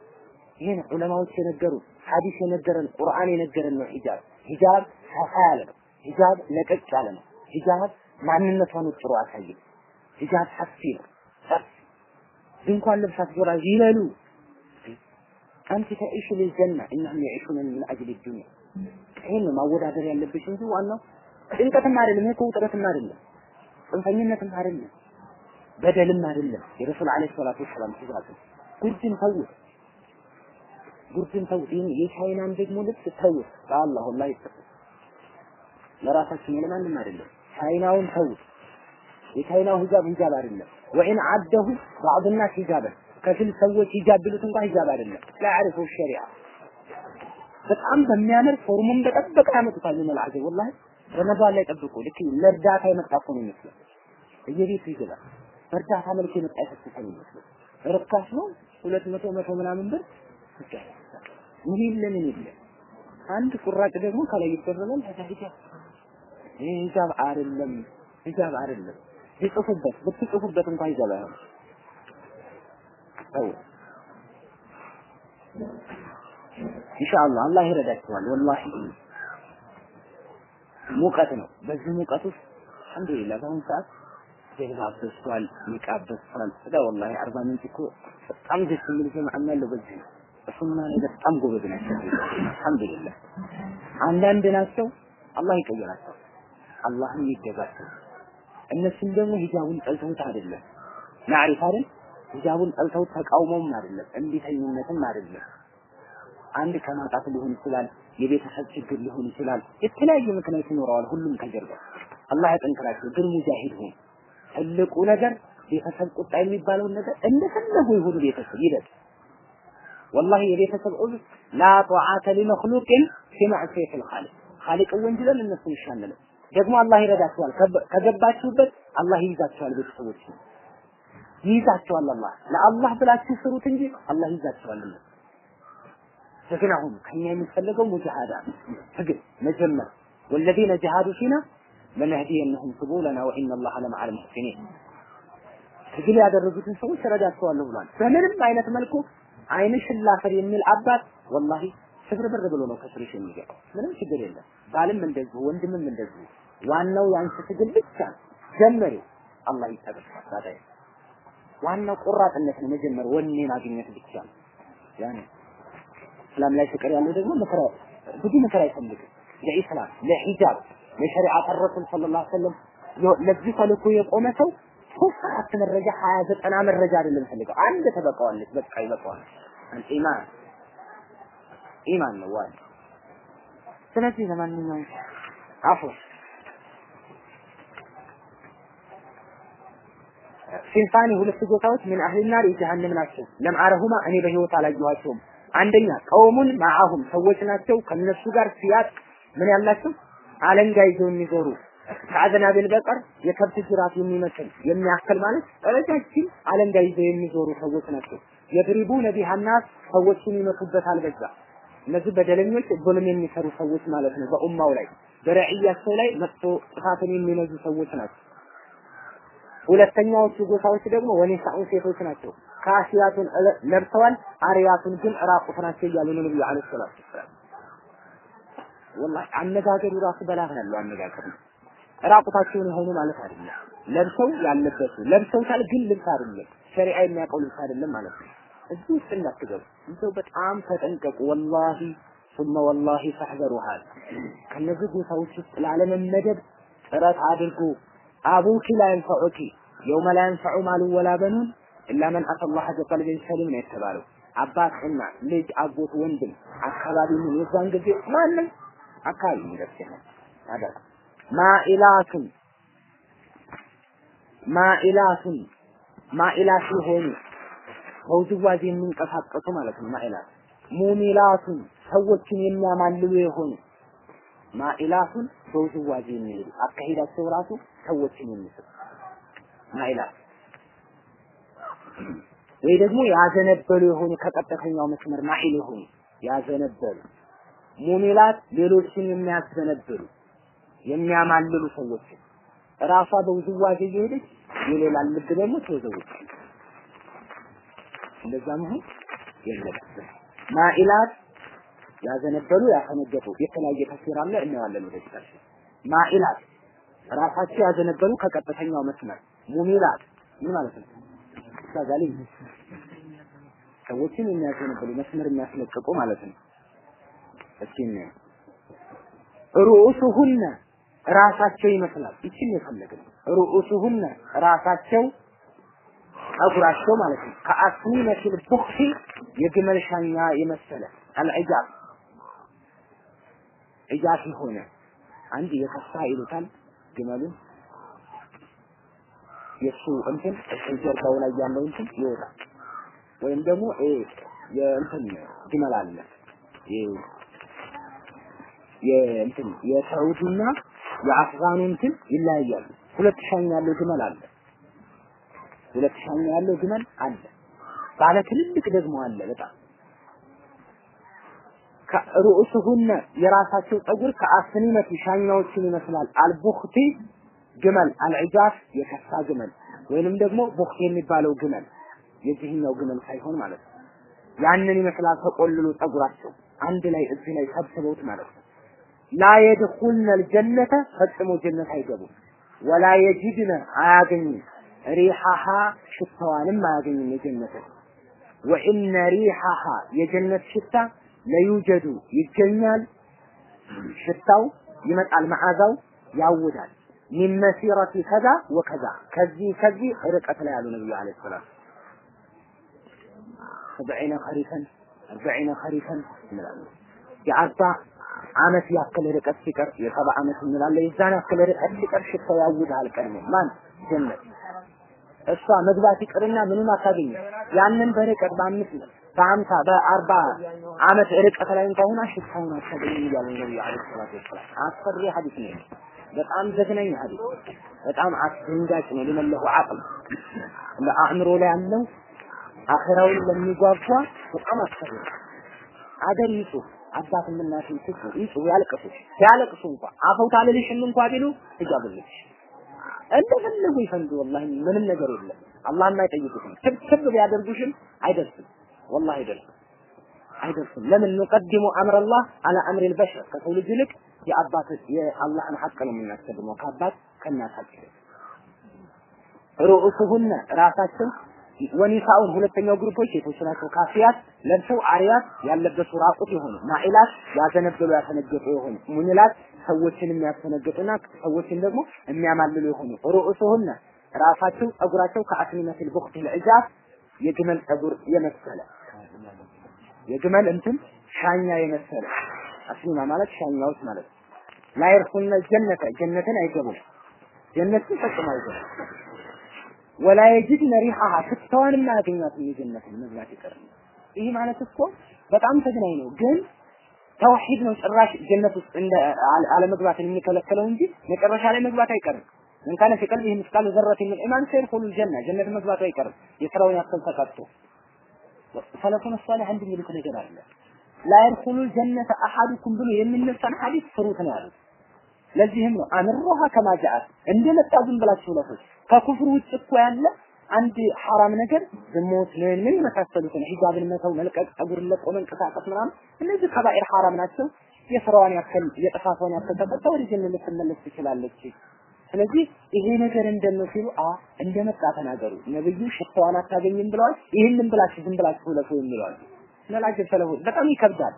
ይሄን ዑለማዎች የነገሩን ሐዲስ የነገረን ቁርአን የነገረን ነው ሂጃብ። ሂጃብ ሰፋ ያለ ነው። ሂጃብ ለቀቅ ያለ ነው። ሂጃብ ማንነቷን ወጥሮ አሳይም። ሂጃብ ሰፊ ነው። ሰፊ ድንኳን ለብሳ ትዞራ ይለሉ አንቺ ተዒሽ ልልጀና እነሁም የዒሹነ ምን አጅል ዱንያ። ይህን ማወዳደር ያለብሽ እንጂ ዋናው ጭንቀትም አይደለም፣ ይሄ እኮ ውጥረትም አይደለም። ጽንፈኝነትም አይደለም። በደልም አይደለም። የረሱል አለይሂ ሰላቱ ወሰላም ትእዛዝ ጉርድን ተውት፣ ጉርድን ተውት። ይህን የቻይናን ደግሞ ልብስ ተውት። በአላህ ላይ ለራሳችን ለማንም አይደለም። ቻይናውን ተውት። የቻይናው ሂጃብ ሂጃብ አይደለም። وإن عده بعضنا حجابا ከፊል ሰዎች ሂጃብ ቢሉት እንኳን ሂጃብ አይደለም። لا يعرف الشريعة በጣም በሚያምር form ኡን በጠበቀ ያመጡታል። العجب والله ረመዳን ላይ ጠብቁ። ልክ ለእርዳታ የመጣ እኮ ነው የሚመስለው። እየቤቱ ይገባል። በእርዳታ መልክ የመጣ የፈሰሰ ነው የሚመስለው። ርካሽ ነው። ሁለት መቶ መቶ ምናምን ብር ምን የለ ምን የለ። አንድ ቁራጭ ደግሞ ከላይ ይደረጋል። ይህ ሂጃብ አይደለም፣ ሂጃብ አይደለም። ቢጽፉበት ብትጽፉበት እንኳን ሂጃብ አይሆንም። ተው ኢንሻአላህ አላህ ይረዳችኋል። ወላሂ ሙቀት ነው። በዚህ ሙቀት ውስጥ አልሐምዱሊላህ በአሁኑ ሰዓት ጀልባብ በዝቷል፣ ኒቃብ በዝቷል። እዳ ወላሂ አርባ ምንጭ እኮ በጣም ደስ የሚል ጀማዓ ያለው በዚህ ነው። በሱና ላይ በጣም ጎበዝ ናቸው። አልሐምዱሊላህ አንዳንድ ናቸው አላህ ይቀይራቸው፣ አላህም ይደጋቸው። እነሱም ደግሞ ሂጃቡን ጠልተውት አይደለም ናዕሪፍ አይደል ሂጃቡን ጠልተውት ተቃውሞም አይደለም እንቢተኝነትም አይደለም። አንድ ከማጣት ሊሆን ይችላል፣ የቤተሰብ ችግር ሊሆን ይችላል፣ የተለያየ ምክንያት ይኖረዋል። ሁሉም ከጀርባ አላህ ያጠንክራቸው። ግን ሙጃሂድ ሁን። ትልቁ ነገር ቤተሰብ ቁጣ የሚባለውን ነገር እንደፈለጉ ይሁኑ። ቤተሰብ ይበል። ወላሂ የቤተሰብ ዑዝር ላ ጧዓተ ሊመክሉቅን ፊ ማዕሲየት ልኻሊቅ ኻሊቅን ወንጅለን እነሱን ይሻለለ ደግሞ አላህ ይረዳቸዋል። ከገባችሁበት አላህ ይይዛቸዋል። ቤተሰቦች ይይዛቸዋል። አላህ ለአላህ ብላችሁ ስሩት እንጂ አላህ ይይዛቸዋል። ጀግና ሁኑ። ከኛ የሚፈለገው ሙጃሃዳ ትግል መጀመር። ወለዚነ ጀሃዱ ፊና ለነህዲየነሁም ሱቡለና ወኢነ አላህ ለመዐል ሙሕሲኒን። ትግል ያደረጉትን ሰዎች እረዳቸዋለሁ ብሏል። በምንም አይነት መልኩ ዓይንሽን ላፈር የሚል አባት ወላሂ ስብርብር ብሎ ነው ከስርሽ የሚገባው። ምንም ችግር የለም። ባልም እንደዚሁ ወንድምም እንደዚሁ። ዋናው የአንቺ ትግል ብቻ ነው። ጀመሪው አላህ ታዲያ ዋናው ቆራጥነት ነው። መጀመር ወኔ ማግኘት ብቻ ነው። እስላም ላይ ፍቅር ያለው ደግሞ መከራ ብዙ መከራ አይፈልግም። ለኢስላም ለሂጃብ ለሸሪዓ ረሱል ሰለላሁ ዐለይሂ ወሰለም ለዚህ ተልእኮ የቆመ ሰው ሶስት አራት መረጃ ሀያ ዘጠና መረጃ አይደለም ፈልገው አንድ ተበቃዋለች። በቃ ይበቃዋል። ኢማን ኢማን ነው ዋል ስለዚህ ለማንኛውም አፉ ሲንፋኒ ሁለት ጎሳዎች ምን አህል ናር ናቸው። ለምአረሁማ እኔ በህይወት አላየኋቸውም። አንደኛ ቀውሙን ማአሁም ሰዎች ናቸው ከነሱ ጋር ሲያጥ ምን ያላቸው አለንጋ ይዘው የሚዞሩ ከአዘናብል በቀር የከብት ጅራት የሚመስል የሚያክል ማለት ረጃጅም አለንጋ ይዘው የሚዞሩ ሰዎች ናቸው። የድሪቡ ነቢሃናት ሰዎችን ይመቱበታል በዛ እነዚህ በደለኞች ዙልም የሚሰሩ ሰዎች ማለት ነው። በኡማው ላይ በረዕያቸው ላይ መጥፎ ጥፋትን የሚነዙ ሰዎች ናቸው። ሁለተኛዎቹ ጎሳዎች ደግሞ ወኒሳኡ ሴቶች ናቸው። ካሲያቱን ለብሰዋል፣ አሪያቱን ግን ራቁት ናቸው እያሉ ነው ነብዩ አለይሂ ሰላቱ ወሰላም። ወላሂ አነጋገሩ ራሱ በላህ ያለው አነጋገር ነው። ራቁታቸውን የሆኑ ማለት አይደለም። ለብሰው ያለበሱ ለብሰውታል፣ ግን ልብስ አይደለም ሸሪዓ የሚያውቀው ልብስ አይደለም ማለት ነው። እዚህ ውስጥ እንዳትገቡ። እንደው በጣም ተጠንቀቁ። ወላሂ ثم ወላሂ ፈሕዘሩ ሀል ከነዚህ ጎሳዎች ውስጥ ላለመመደብ ጥረት አድርጉ። አቡኪ ላ የንፈዑኪ የውመ ላ ማሉ ወላ በኑን ኢላ መን አተ አላህ በቀልብን ሰሊም ነው የተባለው። አባት፣ ልጅ፣ አጎት፣ ወንድም፣ አካባቢ ምን የዛን ጊዜ ማንም አካባቢ የሚደርስ ነው አደራ ማኢላቱን ማኢላቱን ማኢላት የሆኑ በውዝዋዜ የሚንቀሳቀሱ ማለት ነው። ማኢላት ሙሚላቱን ሰዎችን የሚያማልሉ የሆኑ ማኢላቱን በውዝዋዜ የሚሄዱ አካሄዳቸው ራሱ ሰዎችን የሚስብ ማኢላት ወይ ደግሞ ያዘነበሉ የሆኑ ከቀጥተኛው መስመር ማኢል የሆኑ ያዘነበሉ ሙሚላት ሌሎችን የሚያዘነብሉ የሚያማልሉ ሰዎች ራሷ በውዝዋዜ እየሄደች የሌላ ልብ ደግሞ ትወዘውዝ እንደዛ መሆን የለበትም። ማኢላት ያዘነበሉ ያፈነገጡ የተለያየ ተፍሲር አለ። እናያለን ወደፊት ማኢላት ራሳቸው ያዘነበሉ ከቀጥተኛው መስመር። ሙሚላት ምን ማለት ነው? ታጋሊ ሰዎችን የሚያዘነበሉ መስመር የሚያስለቅቁ ማለት ነው። እስኪ እንየው ሩኡሱሁነ ራሳቸው ይመስላል። ይችን የፈለግን ሩኡሱሁነ ራሳቸው ጸጉራቸው ማለት ነው። ከአስኒመቲል ቡኽቲ የግመል ሻኛ የመሰለ አልዕጃብ ዕጃፍ የሆነ አንድ የከሳ ይሉታል ግመሉን የእሱ እንትን ጀርባው ላይ ያለው እንትን ይወጣል። ወይም ደግሞ የእንትን ግመል አለ የእንትን የሳዑዲና የአፍጋኑ እንትን ይለያያሉ። ሁለት ሻኛ ያለው ግመል አለ። ሁለት ሻኛ ያለው ግመል አለ። ባለ ትልልቅ ደግሞ አለ በጣም ከሩኡሱሁነ የራሳቸው ጸጉር ከአስኒመት ሻኛዎችን ይመስላል። አልቡኽቲ ግመል አልዕጃፍ የከሳ ግመል ወይንም ደግሞ ቡኽቲ የሚባለው ግመል የዚህኛው ግመል ሳይሆን ማለት ነው። ያንን ይመስላል ተቆልሎ ጸጉራቸው አንድ ላይ እዚህ ላይ ሰብስበውት ማለት ነው። ላ የድኹልነ አልጀነተ ፈጽሞ ጀነት አይገቡም። ወላ የጂድነ አያገኙም ሪሐሃ ሽታዋንም አያገኙም የጀነትን ወኢነ ሪሐሃ የጀነት ሽታ ለዩጀዱ ይገኛል ሽታው ይመጣል መዓዛው ያውዳል ሚን መሲረቲ ከዛ ወከዛ። ከዚህ ከዚህ ርቀት ላይ ያሉ ነብዩ አለይሂ ሰላም። ሰብዒነ ኸሪፈን አርበዒነ ኸሪፈን እንላለን። የአርባ አመት ያክል ርቀት ሲቀር የሰባ አመት እንላለን። የዛን ያክል ርቀት ሲቀር ሽታው ያውዳል ቀድሞ። ማን? ጀነት እሷ መግባት ይቅርና ምንም አታገኝም። ያንን በርቀት በአምስት በአምሳ በአርባ አመት ርቀት ላይ እንኳን ሆና ሽታውን አታገኝም እያሉ ነብዩ አለይሂ ወሰላም አስፈሪ ሐዲስ ነው በጣም ዘግናኝ ሐዲስ በጣም አስደንጋጭ ነው ለመለሁ አቅል ለአእምሮ ላይ ያለው አኺራውን ለሚጓጓ በጣም አስፈሪ አገር ይጹህ አባትና እናት ይጹህ ይጹህ ያልቅሱ ያለቅሱ እንኳን አፈውታ ልልሽም እንኳን ቢሉ ትጃብልሽ እንደፈለጉ ይፈንዱ ወላሂ ምንም ነገር የለም። አላህም አይጠይቁትም ትብትብ ቢያደርጉሽም አይደርስም። ወላሂ አይደርስም። አይደርስም። ለምን ንቀድሙ አምረላህ አላ አምሪ ልበሸር ከሰው ልጅ ይልቅ የአባት የአላህን ሐቅ ነው የምናስቀድመው ከአባት ከእናት ሐቅ ሩኡሱሁነ ራሳቸው ወኒሳኡን ሁለተኛው ግሩፖች ሴቶች ናቸው። ካፊያት ለብሰው አሪያት ያለበሱ ራቁት የሆኑ ማኢላት ያዘነበሉ ያፈነገጡ የሆኑ ሙኒላት ሰዎችን የሚያስፈነግጡና ሰዎችን ደግሞ የሚያማልሉ የሆኑ ሩኡሱሁነ ራሳቸው ጸጉራቸው ከአስኒመቲል ቡክት ልዕጃፍ የግመል ጸጉር የመሰለ የግመል እንትን ሻኛ የመሰለ አስኒማ ማለት ሻኛዎች ማለት ነው። ላይርኩነ ጀነተ ጀነትን አይገቡም። ጀነትን ፈጽሞ አይገቡም። ወላ የጅድነ ሪሐሃ ሽታዋንም አያገኟትም የጀነትን መግባት ይቀርም። ይህ ማለት እኮ በጣም ተግናኝ ነው፣ ግን ተውሂድ ነው ጭራሽ ጀነት ውስጥ እንደ አለመግባትን የሚከለከለው እንጂ መጨረሻ ላይ መግባት አይቀርም። ምን ካነ ፊ ቀልቢሂ ምስቃሉ ዘረት ምን ኢማን ሰይድኹሉል ጀና ጀነት መግባቱ አይቀርም። የስራውን ያክል ተቀጥቶ ሰለፉን ሷሊህ አንድ የሚሉት ነገር አለ። ላ የድኹሉል ጀነተ አሐዱኩም ብሎ የሚነሳን ሐዲስ ፍሩት ነው ያሉት። ለዚህም ነው አምሮሃ ከማጃአት እንደመጣ ዝም ብላችሁ ለፉት ከኩፍር ውጭ እኮ ያለ አንድ ሐራም ነገር ዝሙት፣ ምን ምን የመሳሰሉትን ሂጃብን መተው፣ መልቀቅ፣ ጸጉርን ለቆ መንቀሳቀስ ምናምን እነዚህ ከባኢር ሐራም ናቸው። የስራዋን ያክል የጥፋቷን ያክል ተቀጣ ወደ ጀነት ልትመለስ ትችላለች። ስለዚህ ይሄ ነገር እንደነው ሲሉ አ እንደመጣ ተናገሩ። ነብዩ ሽታዋን አታገኝም ብለዋል። ይህንን ብላችሁ ዝም ብላችሁ ለፉ የሚለዋል። ነላጀ ሰለፉ በጣም ይከብዳል።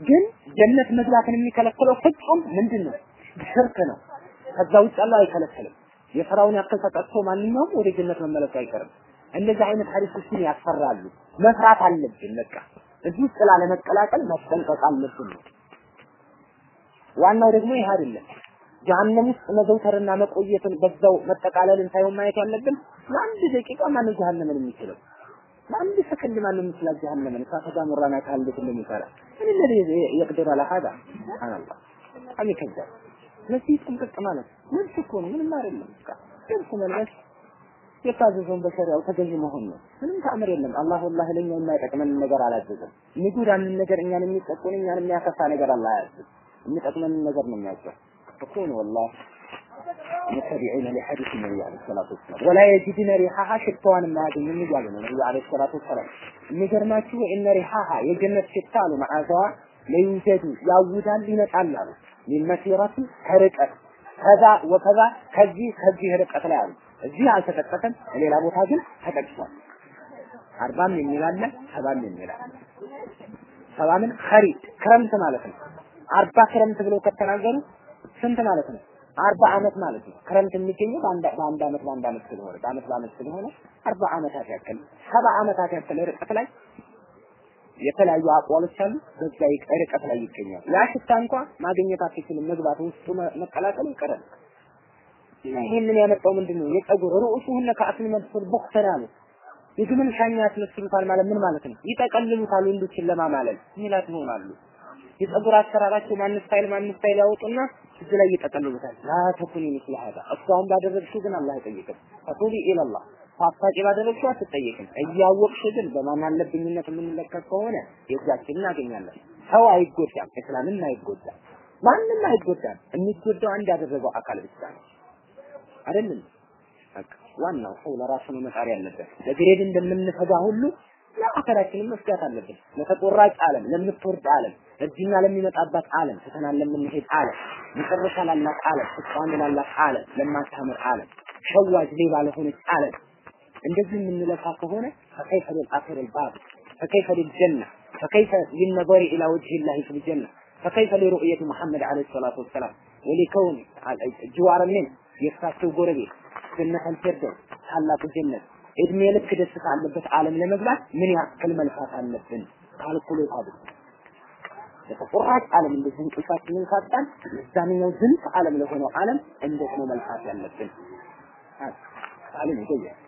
ግን ጀነት መግባትን የሚከለክለው ፍጹም ምንድን ነው? ሽርክ ነው። ከዛ ውጭ ያለው አይከለክልም። የስራውን ያክል ተቀጥቶ ማንኛውም ወደ ጀነት መመለሱ አይቀርም። እንደዚህ አይነት ሐዲሶችን ያስፈራሉ። መስራት አለብን። በቃ እዚህ ውስጥ ላለመቀላቀል መጠንቀቅ አለብን። ዋናው ደግሞ ይህ አይደለም። ጀሀነም ውስጥ መዘውተርና መቆየትን በዛው መጠቃለልን ሳይሆን ማየት ያለብን ለአንድ ደቂቃ ማነው ጀሀነምን የሚችለው? ለአንድ ሰከንድ ማነው የሚችላት ጀሀነምን? እሳተ ገሞራን አካል እንዴት እንደሚሰራ ምን እንደዚህ የቅድር አለ ሀዳ ሱብሃንአላህ በጣም ይከብዳል። ስለዚህ ጥንቅቅ ማለት ልብስ እኮ ነው፣ ምንም አይደለም። በቃ ልብስ መልበስ የታዘዘውን በሸሪያው ተገዥ መሆን ነው። ምንም ተአምር የለም። አላህ ወላሂ ለኛ የማይጠቅመንን ነገር አላዘዘም። የሚጎዳንን ነገር እኛን የሚጠቁን እኛን የሚያከፋ ነገር አላህ አያዝም። የሚጠቅመንን ነገር ነው የሚያዘው። تكون والله متبعين لحديث النبي عليه الصلاة والسلام ولا يجدون ريحها شتوان ما يجي من قال النبي عليه الصلاة والسلام የሚገርማችሁ እነ ሪሃሃ የጀነት ሽታ አሉ መዓዛዋ ለይውጀዱ ያውዳል ይመጣል አሉ። ሚን መሲረቱ ከርቀት ከዛ ወከዛ ከዚህ ከዚህ ርቀት ላይ አሉ። እዚህ አልተጠቀሰም ሌላ ቦታ ግን ተጠቅሷል። አርባም የሚል ሰባም የሚል ሰባምን ኸሪድ ክረምት ማለት ነው። አርባ ክረምት ብለው ከተናገሩ ስንት ማለት ነው? አርባ አመት ማለት ነው። ክረምት የሚገኘው በአንድ በአንድ አመት በአንድ አመት ስለሆነ በአመት በአመት ስለሆነ አርባ አመታት ያክል ሰባ አመታት ያክል ርቀት ላይ የተለያዩ አቋሎች አሉ። በዛ ርቀት ላይ ይገኛል። ያ ሽታ እንኳ ማግኘት አትችልም። መግባት ውስጡ መቀላቀል ይቀራል። ይህንን ያመጣው ምንድን ነው? የጸጉር ርኡሱሁነ ከአስል መድፈል ቦክተር አሉ። የግመል ሻኛ ያስመስሉታል ማለት ምን ማለት ነው? ይጠቀልሉታል ወንዶችን ለማማለል مميلات ይሆናሉ። የጸጉር አሰራራቸው ማን style ያወጡና እዚህ ላይ ይጠቀልሉታል። لا تكوني هذا እሱ ባደረግሽው ግን አላህ አይጠይቅም። فتوبي إلى الله ሳታቂ ባደረግሽው አትጠየቅም። እያወቅሽ ግን በማን አለብኝነት የምንለከት ከሆነ የዛችን እናገኛለን። ሰው አይጎዳም፣ እስላምም አይጎዳም፣ ማንም አይጎዳም። የሚጎዳው አንድ ያደረገው አካል ብቻ ነው አይደለም። ዋናው ሰው ለራሱ ነው መጣር ያለበት። ለግሬድ እንደምንፈጋ ሁሉ ለአኸራችንም መስጋት አለብን። ለተቆራጭ ዓለም፣ ለምትወርድ ዓለም፣ ለዚህና ለሚመጣባት ዓለም ፈተና ለምንሄድ ዓለም መጨረሻ ላላት ዓለም ፍጻሜ ላላት ዓለም ለማታምር ዓለም ሸዋጅ ሌባ ለሆነች ዓለም። እንደዚህ የምንለፋ ከሆነ ፈከይፈ ልልአኺር ልባብ ፈከይፈ ልልጀና ፈከይፈ ሊነዘሪ ኢላ ወጅህ ላህ ፊ ልጀና ፈከይፈ ሊሩእየት ሙሐመድ ዓለይሂ ሰላቱ ወሰላም وليكون جوار ምን የእርሳቸው ጎረቤት جنة الفردوس ታላቁ ጀነት። እድሜ ልክ ደስታ አለበት ዓለም ለመግባት ምን ያክል መልፋት አለብን? calculate አድርጉ። ለተቆራጭ ዓለም እንደዚህ እንቅልፋችንን ሳጣን ለዛኛው ዝንፍ ዓለም ለሆነው ዓለም እንዴት ነው መልፋት ያለብን? ዓለም ይገኛል።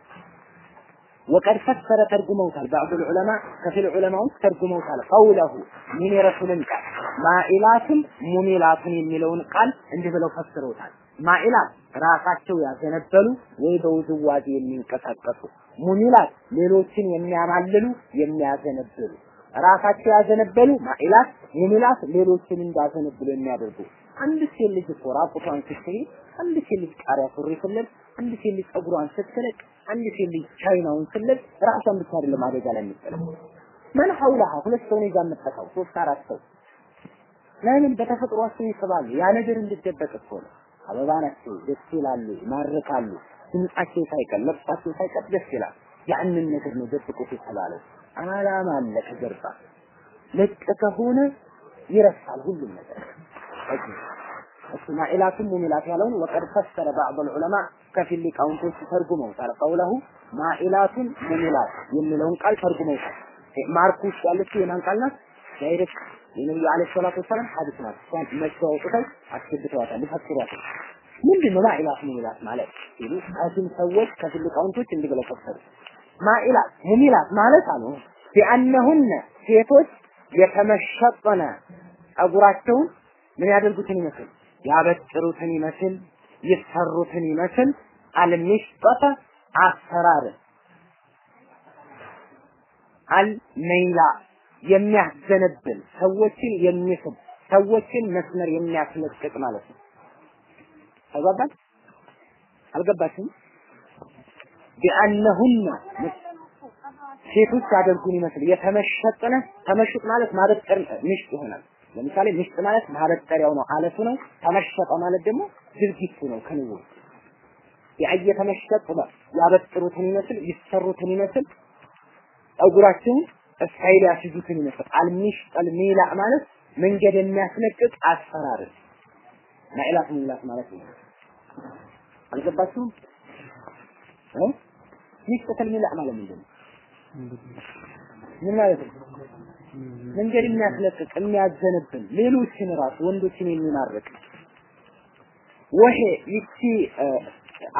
وقد فسر ترجموتال بعض العلماء كفل العلماء ترجموتال قوله من رسول قال ማኢላት ሙሚላትን የሚለውን ቃል እንዲህ ብለው ፈስረውታል። ማኢላት ራሳቸው ያዘነበሉ ወይ በውዝዋዜ የሚንቀሳቀሱ ሙሚላት ሌሎችን የሚያማልሉ የሚያዘነብሉ ራሳቸው ያዘነበሉ ማኢላት ሙሚላት ሌሎችን እንዳዘነብሉ የሚያደርጉ። አንድ ሴት ልጅ እኮ ራቁቷን ስትሄድ አንድ ሴት ልጅ ቃሪያ ሱሪ ስትለብስ አንድ ሴት ልጅ ጸጉሯን ስትለቅ አንድ ሴት ልጅ ቻይናውን ስትለብስ ራሷን ብቻ አይደለም አደጋ ላይ የምትጥለው። ምን ሐውላሃ? ሁለት ሰው ነው ይዛ የምትጠፋው ሶስት አራት ሰው። ለምን? በተፈጥሯቸው ይስባሉ። ያ ነገር እንድደበቅ እኮ ነው። አበባ ናቸው ደስ ይላሉ ይማርካሉ። ድምጻቸው ሳይቀር ለብሳቸው ሳይቀር ደስ ይላል። ያንን ነገር ነው ደብቁት የተባለው አላማ አለ ከጀርባ ለቅ ከሆነ ይረሳል ሁሉም ነገር እሱና ኢላቱም ሙሚላት ያለውን ወቀድ ፈሰረ ባዕض ዑለማ ከፊል ሊቃውንቶች ተርጉመውታል። ቀውለሁ مائلات مميلات የሚለውን ቃል ተርጉመውታል። ማርኩ ውስጥ ያለችው የማን ቃል ናት? direct የነቢዩ عليه الصلاة والسلام ሐዲስ ናት። እሷን መቸው አስገብተዋታል፣ ይፈስሯታል። ምንድን ነው مائلات مميلات ማለት ሲሉ አዚም ሰዎች ከፊል ሊቃውንቶች እንዲህ ብለው ፈሰሩ مائلات مميلات ማለት አሉ بأنهن ሴቶች يتمشطن ጸጉራቸውን ምን ያደርጉትን ይመስል ያበጥሩትን ይመስል ይሰሩትን ይመስል አልሚሽጠተ አሰራር አልመይላ የሚያዘነብል ሰዎችን የሚስብ ሰዎችን መስመር የሚያስለቅቅ ማለት ነው። ተግባባን? አልገባችም? ቢአነሁነ ሴቶች ያደርጉን ይመስል የተመሸጠነ ተመሽጥ ማለት ማበጠር ምሽጥ ይሆናል። ለምሳሌ ምሽጥ ማለት ማበጠሪያው ነው አለቱ ነው። ተመሸጠ ማለት ደግሞ ድርጊቱ ነው ክንውን የአየ ተመሸጥ ያበጥሩትን ይመስል ይሰሩትን ይመስል ጸጉራቸውን እስታይል ያስይዙትን ይመስል አልሚሽጠል ሜላ ማለት መንገድ የሚያስለቅቅ አሰራር ማኢላት ሚላት ማለት ነው። አልገባችሁም? ሚሽጠል ሜላ ማለት ምንድን ነው? ምን ማለት ነው? መንገድ የሚያስለቅቅ የሚያዘነብል ሌሎችን ራሱ ወንዶችን የሚማርክ ወሄ ይቺ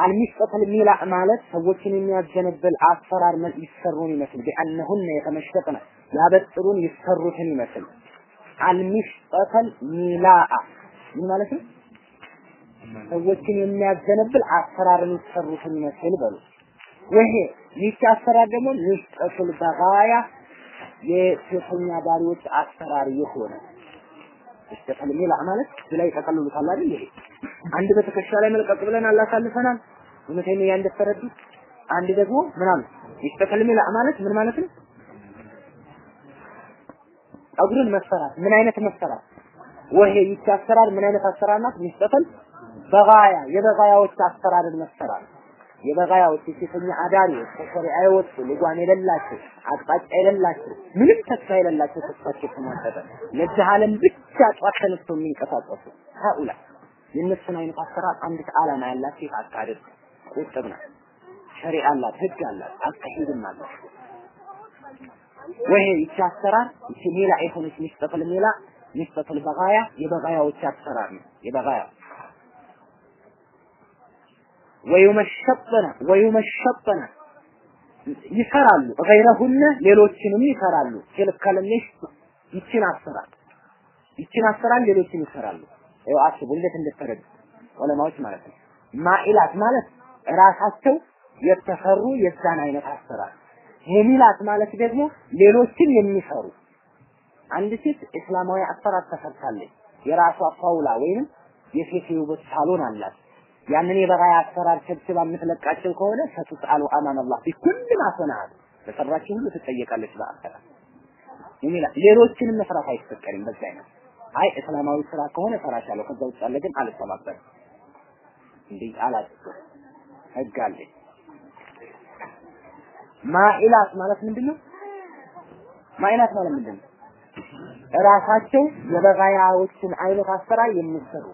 አልሚስጠተል ሚላ ማለት ሰዎችን የሚያዘነብል አሰራር ይሰሩን ይመስል ቢአነሁነ የተመሸጥነ ያበጥሩን ይሰሩትን ይመስል አልሚስጠተል ሚላአ ምን ማለት ነው? ሰዎችን የሚያዘነብል አሰራርን ይሰሩትን ይመስል በሉ። ወሄ ይቺ አሰራር ደግሞ ሚስጠቱል በጋያ የሴተኛ ዳሪዎች አሰራር የሆነ ይስተፈል ሚላ ማለት ላይ ተቀልሉታል አይደል? ይሄ አንድ በትከሻ ላይ መልቀቅ ብለን አላሳልፈናል እውነቴን ያ እንደተረዱት አንድ ደግሞ ምናምን ይስተፈል ሚላ ማለት ምን ማለት ነው? ጸጉርን መሰራት። ምን አይነት መሰራት? ወሄ ይቺ አሰራር ምን አይነት አሰራር ናት? ሚስተፈል በጋያ የበጋያዎች አሰራርን መሰራት የበጋያዎች የሴተኛ አዳሪዎች ከሸሪዓ የወጡ ልጓም የሌላቸው አቅጣጫ የሌላቸው ምንም ተስፋ የሌላቸው ተስፋቸው ተሟጠጠ ለዚህ ዓለም ብቻ ጧት ተነስተው የሚንቀሳቀሱ ሀኡላ የእነሱን አይነት አሰራር አንዲት ዓላማ ያላት ሴት አታድርግ። ቁጥብ ናት፣ ሸሪዓ አላት፣ ህግ አላት፣ አካሂድም አላት። ወይ ይቺ አሰራር ይቺ ሜላ የሆነች ሚስጠፍል ሜላ ሚስጠፍል በጋያ የበጋያዎች አሰራር ነው የበጋያ ወዩመሸጠነ ወዩመሸጠነ ይሰራሉ። ገይረሁነ ሌሎችንም ይሰራሉ። ትልከለምሽ ይችን አሰራር ይችን አሰራር ሌሎችን ይሰራሉ። ይኸው አስቡ እንዴት እንደተረዱ ዑለማዎች ማለት ነው። ማኢላት ማለት ራሳቸው የተሰሩ የዛን አይነት አሰራር። ሙሚላት ማለት ደግሞ ሌሎችን የሚሰሩ። አንድ ሴት እስላማዊ አሰራር ተሰርታለች። የራሷ ፋውላ ወይንም የሴት የውበት ሳሎን አላት ያንን የበጋያ አሰራር ሰብስባ የምትለቃቸው ከሆነ ሰትስአሉ አማን አላህ ቢኩል ማ በሰራችው ሁሉ ትጠየቃለች በአኸራ የሚላ ሌሎችንም መስራት አይፈቀድም በዛ አይነት። አይ እስላማዊ ስራ ከሆነ እሰራሻለሁ ከዛ ውጭ ያለ ግን አልተባበርም እንዲህ አላቸው ህግ ማኢላት ማለት ምንድነው? ማኢላት ማለት ምንድነው? ራሳቸው የበጋያዎችን አይነት አሰራር የሚሰሩ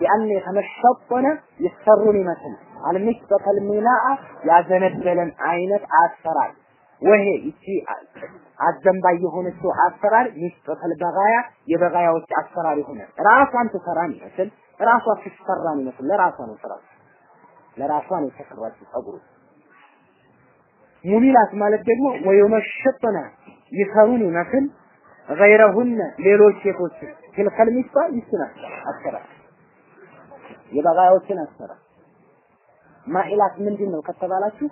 ያን የተመሸጠነ ይሰሩን ይመስል። አልሚስጠተል ሚናአ ያዘነበለን አይነት አሰራር። ወሄ ይቺ አዘንባይ የሆነችው አሰራር ሚስጠተል በጋያ የበጋያዎች አሰራር የሆነ ራሷን ትሰራን ይመስል ራሷ ትሰራን ይመስል ለራሷ ነው ስራው ለራሷ ነው የተሰራችው ጸጉሩ ሙሚላት ማለት ደግሞ ወየመሸጠነ ይሰሩን ይመስል ገይረሁነ ሌሎች ሴቶች። ትልከል ሚስባ ይስናል አሰራር የበጋዮችን አሰራር ማኢላት ምንድን ነው ከተባላችሁ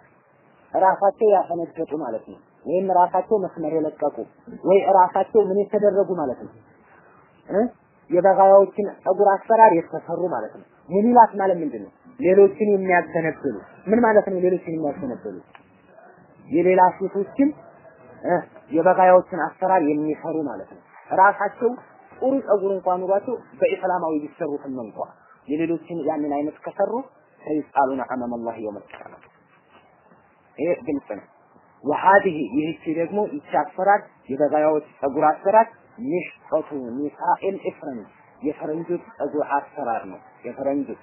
ራሳቸው ያፈነገጡ ማለት ነው። ወይም ራሳቸው መስመር የለቀቁ ወይ ራሳቸው ምን የተደረጉ ማለት ነው እ የበጋያዎችን ጸጉር አሰራር የተሰሩ ማለት ነው። ሙሚላት ማለት ምንድን ነው? ሌሎችን የሚያዘነብሉ ምን ማለት ነው? ሌሎችን የሚያዘነብሉ የሌላ ሴቶችን የበጋያዎችን አሰራር የሚሰሩ ማለት ነው። ራሳቸው ጥሩ ጸጉር እንኳን ኑሯቸው በኢስላማዊ ቢሰሩትም እንኳን የሌሎችን ያንን አይነት ከሰሩ ሰይጣሉን አማም አላህ የውመል ቂያማ ይሄ ግልጽ ነው። ወሀዲህ ይህቺ ደግሞ ይቺ አሰራር የበጋያዎች ጸጉር አሰራር ሚሽቀቱ ኒሳኢል ኢፍረን የፈረንጆች ጸጉር አሰራር ነው። የፈረንጆች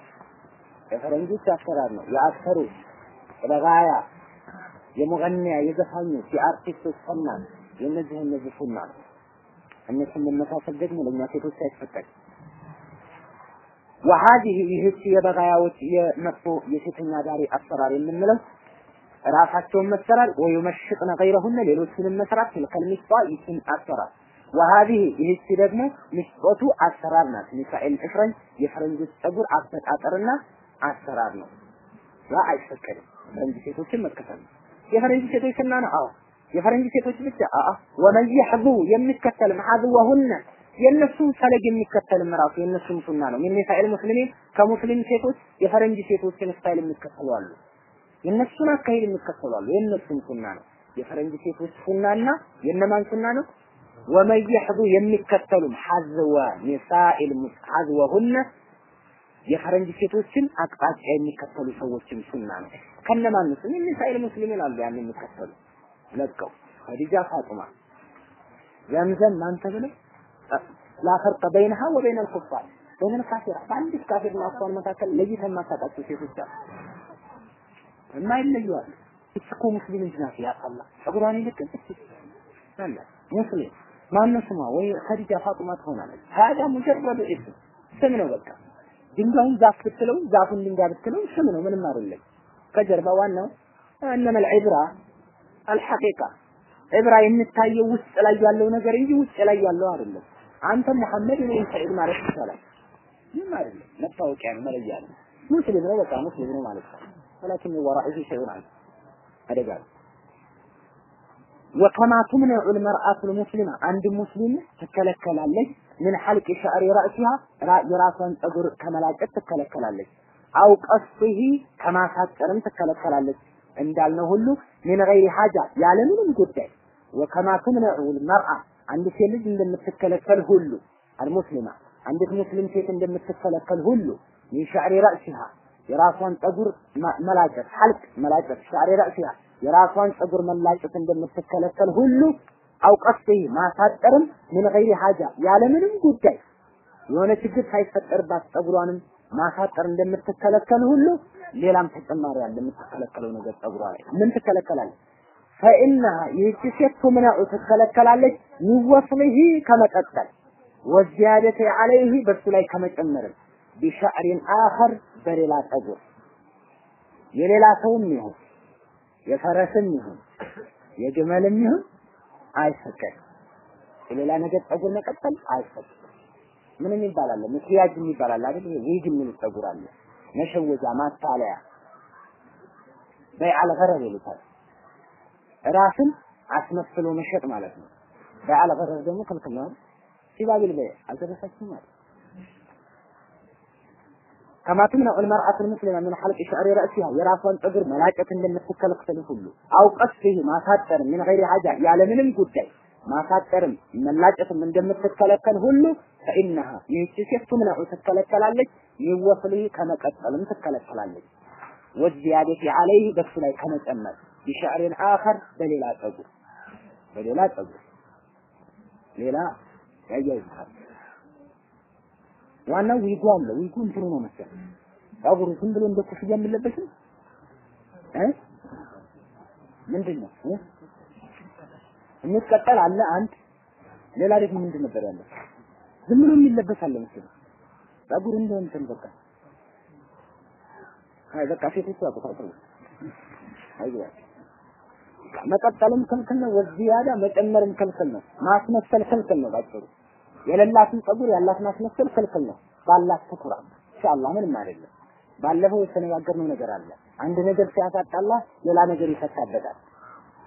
የፈረንጆች አሰራር ነው። የአክተሮች የበጋያ የሙገኒያ የዘፋኞች የአርቲስቶች ሱና የእነዚህ እነዚህ ሱና ነው። መመሳሰል ደግሞ ለእኛ ሴቶች አይፈቀድ። ወሀዲህ ይህች የበጋያዎች የመጥፎ የሴተኛ ዳሪ አሰራር የምንለው ራሳቸውን መሰራር ወይ መሽጥነ ገይረሁነ ሌሎችንም መስራት ትልከል ሚስጧ ይችን አሰራር ወሀዲህ ይህች ደግሞ ሚስጦቱ አሰራር ናት። ሚሳኤል እፍረን የፈረንጆች ጸጉር አበጣጠርና አሰራር ነው። ያ አይፈቀድም። ፈረንጅ ሴቶችን መከተል ነው። የፈረንጅ ሴቶች ስና አዎ የፈረንጅ ሴቶች ብቻ አአ ወመን የሕዙ የሚከተልም ሐዝወሁነ የእነሱን ፈለግ የሚከተልም ራሱ የእነሱን ሱና ነው። ሚን ኒሳኢል ሙስሊሚን ከሙስሊም ሴቶች የፈረንጅ ሴቶችን style የሚከተሉ አሉ። የእነሱን አካሄድ የሚከተሉ አሉ። የእነሱን ሱና ነው። የፈረንጅ ሴቶች ሱናና የእነማን ሱና ነው? ومن يحذو የሚከተሉም حذو نساء حذوهن የፈረንጅ ሴቶችን አቅጣጫ የሚከተሉ ሰዎችም ሱና ነው። ከነማን ነው? من نساء المسلمين አሉ ያን የሚከተሉ ለቀው ኸዲጃ ፋጡማ ዘምዘም ማን ተብለው ላ ፈርቀ በይነሃ ወበይነ አልኩፋር በይነ ካፊራ በአንዲት ካፊርና እሷን መካከል ለይተን ማታውቃቸው ሴቶች አሉ። የማይለዩ አሉ። እኮ ሙስሊም ልጅ ናት ያጣላ ጸጉሯን ይልቅስ አለ ሙስሊም ማነው ስሟ? ወይ ኸዲጃ ፋጡማ ትሆናለች። ሀዳ ሙጀረድ እስም ስም ነው በቃ ድንጋዩን ዛፍ ብትለው ዛፉን ድንጋይ ብትለው ስም ነው ምንም አይደለም። ከጀርባ ዋናው እነመል ዒብራ አልሐቂቃ ዕብራ የሚታየው ውስጥ ላይ ያለው ነገር እንጂ ውጭ ላይ ያለው አይደለም። አንተ መሐመድ እኔ ሰዒድ ማለት ይቻላል። ምንም አይደለም። መታወቂያ ነው፣ መለያ ነው። ሙስሊም ነው፣ በቃ ሙስሊም ነው ማለት ነው። ወላኪን ወራኢሁ ሸይኡን አለ አደጋ ወከማ ቱምነዑ ልመርአቱ ልሙስሊማ አንድ ሙስሊም ትከለከላለች ምን ሐልቅ ሸዕሪ ረእሲሃ የራሷን ጸጉር ከመላጨት ትከለከላለች። አው ቀስህ ከማሳጠርም ትከለከላለች። እንዳልነው ሁሉ ምን ገይሪ ሐጃ ያለምንም ጉዳይ ወከማ ትምነዑ ልመርአ አንድ ሴት ልጅ እንደምትከለከል ሁሉ አልሙስሊማ አንዲት ሙስሊም ሴት እንደምትከለከል ሁሉ ሚን ሸዕሪ ረእሲሃ የራሷን ጸጉር መላጨት ሐልቅ መላጨት ሸዕሪ ረእሲሃ የራሷን ጸጉር መላጨት እንደምትከለከል ሁሉ አውቀስቲ ማሳጠርም ምን ገይሪ ሐጃ ያለምንም ጉዳይ የሆነ ችግር ሳይፈጠርባት ጸጉሯንም ማሳጠር እንደምትከለከል ሁሉ ሌላም ተጨማሪ አለ የምትከለከለው ነገር ጸጉሯ ምን ትከለከላለች? ፈኢነሃ ይህች ሴት ቱምነዑ ትከለከላለች ሚወስልህ ከመቀጠል ወዚያደተ ዐለይህ በሱ ላይ ከመጨመርም ቢሸዕሪን አኸር በሌላ ጸጉር የሌላ ሰውም ይሁን የፈረስም ይሁን የግመልም ይሁን አይፈቀድም። የሌላ ነገር ጸጉር መቀጠል አይፈቀድም። ምንም ይባላል ምክያጅ ይባላል አይደል? ዊግ የሚሉት ጸጉር አለ። መሸወጃ ማታለያ በይዓል ገረር ይሉታል። ራስን አስመስሎ መሸጥ ማለት ነው። በይዓል ገረር ደግሞ ክልክል ነው። ሲባቢል በይ አልተደረሳችም ማለት ከማ ትምነዑ ልመርአቱ ልሙስሊማ ምን ሐልቅ ሸዕሪ ረእሲሃ የራሷን ጸጉር መላጨት እንደምትከለክል ሁሉ አው ቀስህ ማሳጠርም ምን ገይሪ ሐጃ ያለምንም ጉዳይ ማሳጠርም መላጨትም እንደምትከለከል ሁሉ فإنها ይህች ሴት تمنع ትከለከላለች من وصله ከመቀጠልም ትከለከላለች والزيادة عليه በሱ ላይ ከመጨመር بشعر آخر በሌላ ጸጉር በሌላ ጸጉር ሌላ ያያይዛል ዋናው ዊጉ አለ ዊጉ እንትኑ ነው መሰለኝ ጸጉሩ ዝም ብሎ እንደ ኮፍያ የሚለበስም እ ምንድን ነው የሚቀጠል አለ አንድ ሌላ ደግሞ ምንድን ነበር ያለው ዝም ብሎ የሚለበስ አለ መሰለኝ ጸጉር እንደ እንትን በቃ አይ በቃ ሴቶች ያውቁታል አይዋ መቀጠልም ክልክል ነው ወዚያዳ መጨመርም ክልክል ነው ማስመሰል ክልክል ነው ባጭሩ የሌላትን ጸጉር ያላት ማስመሰል ክልክል ነው ባላት ትኩራ ኢንሻአላህ ምንም አይደለም ባለፈው የተነጋገርነው ነገር አለ አንድ ነገር ሲያሳጣላ ሌላ ነገር ይፈታበታል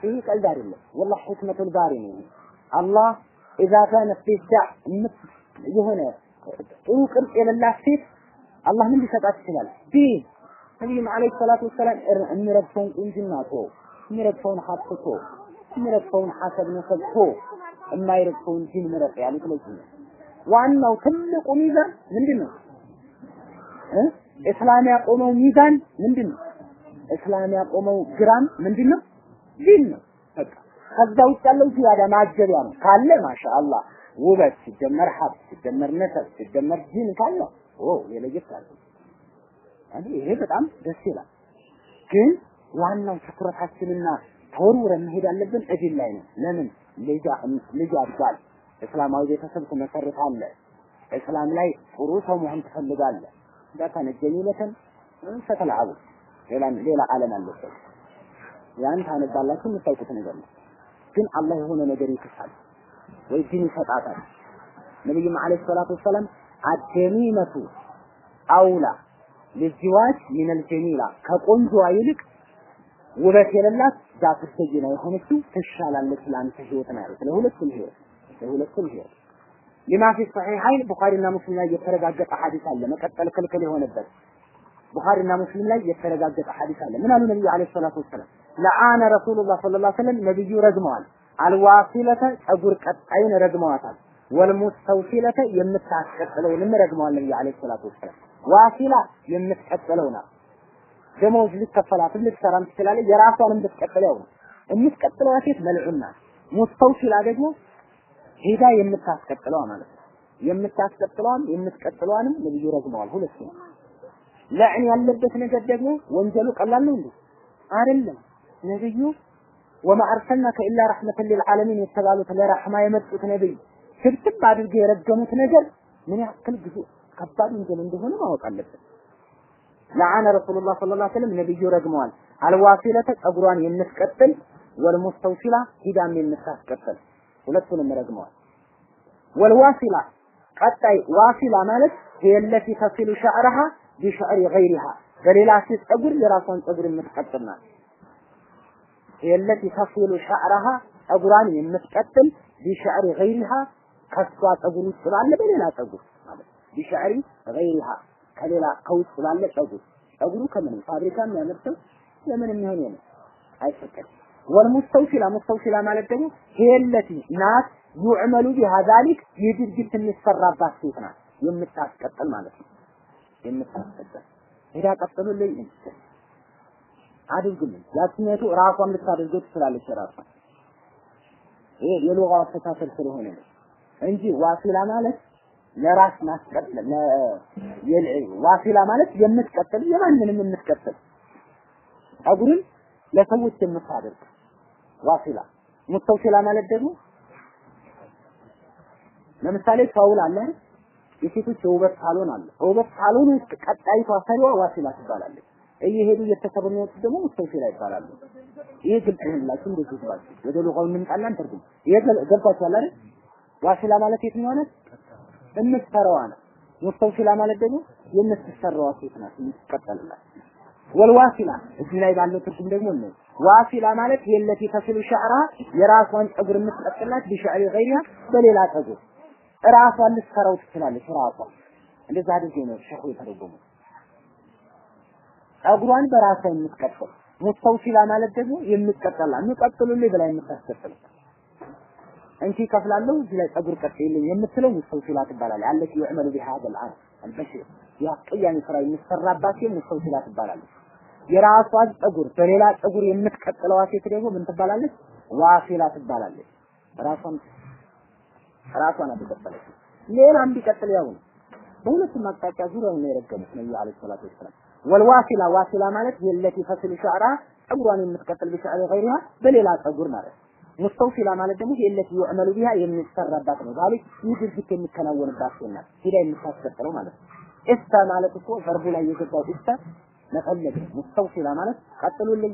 ይህ ቀልድ አይደለም። ወላሂ ሕክመቱል ባሪ ነው። አላህ ኢዛ ካነት ቢዳ የሆነ ጥሩ ቅርጽ የሌላት ሴት አላህ ምን ሊሰጣት ይችላል? ዲን ነቢዩም ዓለይሂ ሰላቱ ወሰላም የሚረግፈውን ቁንጅና ቶ የሚረግፈውን ሀብት ቶ የሚረግፈውን ሐሰብ ነሰብ ቶ የማይረግፈውን ዲን ምረጥ ያሉት ለዚህ ነው። ዋናው ትልቁ ሚዛን ምንድን ነው? እስላም ያቆመው ሚዛን ምንድን ነው? እስላም ያቆመው ግራም ምንድን ነው? ዲን ነው። በቃ ከዛ ውጭ ያለው ዚያዳ ማጀቢያ ነው። ካለ ማሻአላህ ውበት ሲደመር ሀብት ሲደመር ነሰብ ሲደመር ዲን ካለ ኦ የለየት አለ። ይሄ በጣም ደስ ይላል። ግን ዋናው ትኩረታችንና ተወርውረን መሄድ ያለብን እድል ላይ ነው። ለምን ልጅ አድጓል። እስላማዊ ቤተሰብ ትመሰርታለህ። እስላም ላይ ጥሩ ሰው መሆን ትፈልጋለህ። እንዳታነጀኝ ለተን ፈተልዓቡ ሌላ ሌላ ዓለም አለበት። ያን ታነባላችሁ የምታውቁት ነገር ነው። ግን አላህ የሆነ ነገር ይክሳል ወይ ዲን ይሰጣታል። ነብዩም አለይሂ ሰላቱ ወሰላም አደሚመቱ አውላ ለዚዋጅ ሚነል ጀሚላ ከቆንጆዋ ይልቅ ውበት የሌላት ዛት ተጀና የሆነችው ትሻላለች ለአንተ ህይወት ነው ያሉት። ለሁለቱም ህይወት ለሁለቱም ህይወት ሊማ ፊ ሰሒሐይን ቡኻሪና ሙስሊም ላይ የተረጋገጠ ሐዲስ አለ። መቀጠል ክልክል የሆነበት ቡኻሪና ሙስሊም ላይ የተረጋገጠ ሐዲስ አለ። ምን አሉ ነብዩ አለይሂ ሰላቱ ወሰላም ለአነ ረሱሉላህ ሰለላሁ ዐለይሂ ወሰለም ነብዩ ረግመዋል። አልዋሲለተ ጸጉር ቀጣይን ረግመዋታል። ወልሙስተውሲለተ የምታስቀጥለውንም ረግመዋል ነብዩ አለይሂ ሰላቱ ወሰላም። ዋሲላ የምትቀጥለው ናት። ደሞዝ ልትከፈላትም ልትሰራም ትችላለች። የራሷንም ብትቀጥል ያው ነው። የምትቀጥለዋ ሴት መልዑን ናት። ሙስተውሲላ ደግሞ ሄዳ የምታስቀጥለዋ ማለት ነው። የምታስቀጥለዋም የምትቀጥለዋንም ነብዩ ረግመዋል። ሁለት ነው። ለዕን ያለበት ነገር ደግሞ ወንጀሉ ቀላል ነው እንዴ? አይደለም። ነብዩ ወማ አርሰልናከ ኢላ ረሕመተን ሊልዓለሚን የተባሉት ለረሕማ የመጡት ነብይ ስብስብ አድርገው የረገሙት ነገር ምን ያክል ጊዜ ከባድ ወንጀል እንደሆነ ማወቅ አለበት። ለዓነ ረሱሉላህ ሰለላሁ ዐለይሂ ወሰለም ነብዩ ረግመዋል። አልዋሲለተ ጸጉሯን የምትቀጥል ወልሙስተውሲላ ሂዳም የምታስቀጥል ሁለቱንም ረግመዋል። ወልዋሲላ ቀጣይ ዋሲላ ማለት የለቲ ተሲሉ ሸዕረሃ ቢሸዕሪ ገይሪሃ በሌላ ሴት ጸጉር የራሷን ጸጉር የምትቀጥል ናት። የለቲ ተሲሉ ሸዕረሃ ጸጉሯን የምትቀጥል ቢሸዕሪ ገይሪሃ ከሷ ጸጉር ውስጥ ባለ በሌላ ጸጉር ማለት ቢሸዕሪ ገይሪሃ ከሌላ ከውስጥ ባለ ጸጉር። ጸጉሩ ከምንም? ፋብሪካ የሚያመርተው ለምን የሚሆን የለም። አይፈቀድም። ወልሙስተውሲላ ሙስተውሲላ ማለት ደግሞ ሄለቲ ናት ዩዕመሉ ቢሃ ዛሊክ ይህ ድርጊት የሚሰራባት ሴት ናት። የምታስቀጥል ማለት ነው። የምታስቀጥል። ሄዳ ቀጥሉልኝ። አድርግልኝ ያችኛቱ ራሷን ልታደርገው ትችላለች ራሷን ይሄ የሉጋው አስተሳሰብ ስለሆነ ነው እንጂ ዋሲላ ማለት ለራስ ማስቀጠል ዋሲላ ማለት የምትቀጥል የማንንም የምትቀጥል ጸጉርን ለሰዎች የምታደርግ ዋሲላ። ሙስተውሲላ ማለት ደግሞ ለምሳሌ ሳውል አለ የሴቶች የውበት ሳሎን አለ። የውበት ሳሎን ውስጥ ቀጣይቷ ሰሪዋ ዋሲላ ትባላለች። እየሄዱ እየተሰሩ የሚወጡት ደግሞ ሙስተውሲላ ይባላሉ። ይሄ ግልጽ ይሆንላችሁ እንደዚህ ይባላል ወደ ሉጋው እንምጣና እንተርጉም ይሄ ገብቷችኋል አይደል? ዋሲላ ማለት የትኛዋ ናት የምትሰራዋ ናት። ሙስተውሲላ ማለት ደግሞ የምትሰራዋ ሴት ናት። የምትቀጠልላት ወልዋሲላ እዚህ ላይ ባለው ትርጉም ደግሞ ነው። ዋሲላ ማለት የለቲ ተስሉ ሸዕራ የራሷን ጸጉር የምትቀጥላት ቢሸዕሪ ገይሪሃ በሌላ ጸጉር ራሷን ልትሰራው ትችላለች። ራሷ እንደዛ አድርጌ ነው ሸኹ የተረጎሙ ጸጉሯን በራሷ የምትቀጥል። ሙስተውሲላ ማለት ደግሞ የምትቀጥላ የሚቀጥሉልኝ ብላ የምታስቀጥል እንቺ ከፍላለሁ እዚህ ላይ ጸጉር ቀጥልኝ የምትለው ሙስተውሲላ ትባላለች አለች ይዕመሉ ቢሃ አልአን አልበሽር ያ ስራ የሚሰራባት ሙስተውሲላ ትባላለች የራሷን ጸጉር በሌላ ጸጉር የምትቀጥለዋ ሴት ደግሞ ምን ትባላለች? ዋሲላ ትባላለች። ራሷን ራሷን አትቀጥለች። ሌላም ቢቀጥል ያው ነው። በሁለቱም አቅጣጫ ዙሪያውን ነው የረገሙት ነብዩ አለይሂ ሰላቱ ወሰላም። ወልዋሲላ ዋሲላ ማለት የለቲ ፈስል ሸዕራ ጸጉሯን የምትቀጥል ቢሸዕሪ ገይሪሃ በሌላ ጸጉር ማለት ሙስተውሲላ ማለት ደግሞ የለቲ ይዕመሉ ቢሃ የሚሰራባት ነው። ዛሊክ ይህ ድርጊት የሚከናወንባት ናት። ሂዳ የምታስቀጥለው ማለት ነው። ኢስታ ማለት እኮ ቨርቡ ላይ የገባው ኢስታ መፈለግ ነው። ሙስተውሲላ ማለት ቀጥሉልኝ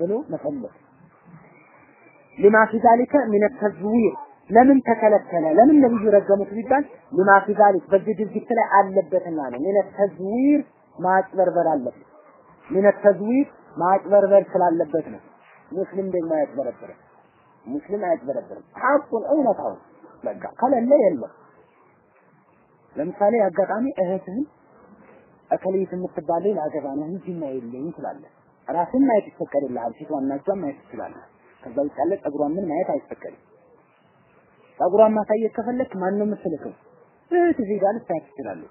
ብሎ መፈለግ ሊማ ፊ ዛሊከ ሚነ ተዝዊር ለምን ተከለከለ? ለምን ነብዩ ረገሙት ቢባል ሊማ ፊ ዛሊክ በዚህ ድርጊት ላይ አለበትና ነው። ሚነ ተዝዊር ማጭበርበር አለበት። ሚነ ተዝዊር ማጭበርበር ስላለበት ነው። ሙስሊም ደግሞ አያጭበረብርም። ሙስሊም አያጭበረብርም። ሐቁን እውነታውን በቃ ከሌለ የለም። ለምሳሌ አጋጣሚ እህትህን እከሌት የምትባል ላገባ ነው እንጂና የለኝ ትላለህ። ራስን ማየት ይፈቀድልሃል። ፊቷን እና እጇን ማየት ትችላለህ። ከዛ ውጭ ያለ ጸጉሯን ምን ማየት አይፈቀድም። ጸጉሯን ማሳየት ከፈለክ ማን ነው የምትልከው? እህት እዚህ ጋር ትችላለህ።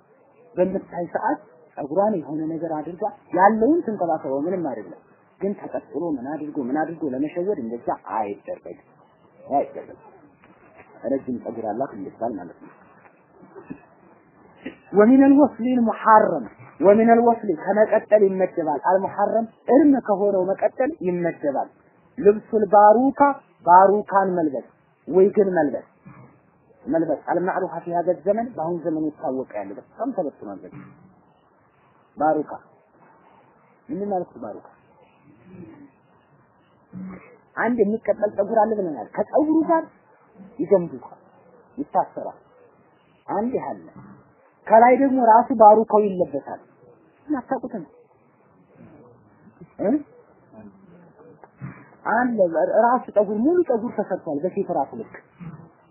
በምታይ ሰዓት ጸጉሯን የሆነ ነገር አድርጋ ያለውን ትንከባከበው ምንም አይደለም። ግን ተቀጥሎ ምን አድርጎ ምን አድርጎ ለመሸወድ እንደዛ አይደረግም። አይደረግም። ረጅም ጸጉር አላት እንድትባል ማለት ነው። ومن الوصل المحرم ومن الوصل ከመቀጠል ይመደባል አልሙሐረም እርም ከሆነው መቀጠል ይመደባል ልብሱል ባሩካ ባሩካን መልበስ ወይ ግን መልበስ መልበስ አልማዕሩፋ في هذا الزمن በአሁን ዘመን ይታወቅ ያለ በጣም ተበትኗል በዚህ ባሩካ ምን ማለት ነው ባሩካ አንድ የሚቀጠል ፀጉር አለ ብለናል። ከፀጉሩ ጋር ይገምዱታል ይታሰራል። አንድ ያለ ከላይ ደግሞ ራሱ ባሩካው ይለበሳል። እናታውቁትም አለ። ራሱ ፀጉር ሙሉ ፀጉር ተሰርቷል በሴት ራሱ ልክ።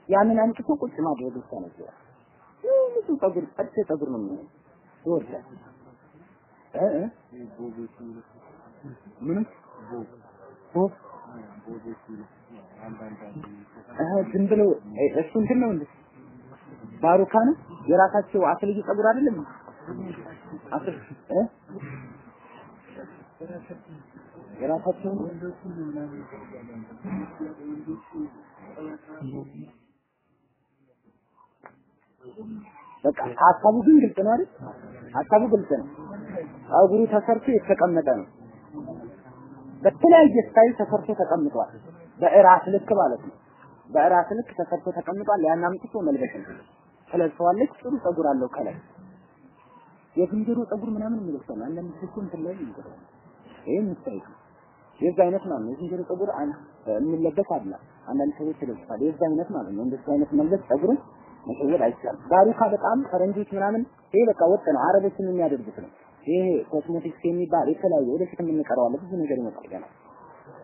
ያንን አንጥቶ ቁጭ ማድረግ ሙሉ ፀጉር ቀጥ ፀጉር ነው የሚሆነው። ይወርዳል። እ ምንም ቦብ ዝም ብለው እሱ እንትን ነው እንዴ ባሩካ ነው የራሳቸው አስልዩ ፀጉር አይደለም አስል እ የራሳቸው በቃ ሀሳቡ ግን ግልጽ ነው አይደል? ሀሳቡ ግልጽ ነው። ፀጉሩ ተሰርቶ የተቀመጠ ነው። በተለያየ ስታይል ተሰርቶ ተቀምጧል። በእራስ ልክ ማለት ነው። በእራስ ልክ ተሰርቶ ተቀምጧል። ያን አምጥቶ መልበስ ነው። ትለብሰዋለች። ጥሩ ፀጉር አለው ከላይ የዝንጀሮ ፀጉር ምናምን የሚለብሰው ነው። አንዳንድ ሴት እንትን ላይ የሚገባው ይሄ የሚታይ የዛ አይነት ማለት ነው። የዝንጀሮ ፀጉር የሚለበስ አለ። አንዳንድ ሰዎች ይለብሳል። የዛ አይነት ማለት ነው። እንደዚህ አይነት መልበስ ፀጉርን መሸወድ አይቻልም። ባሩካ በጣም ፈረንጆች ምናምን ይሄ በቃ ወጥ ነው። አረቦችን የሚያደርጉት ነው። ይሄ ኮስሜቲክስ የሚባል የተለያየ ወደፊት የምንቀረዋለ ብዙ ነገር ይመጣል ገና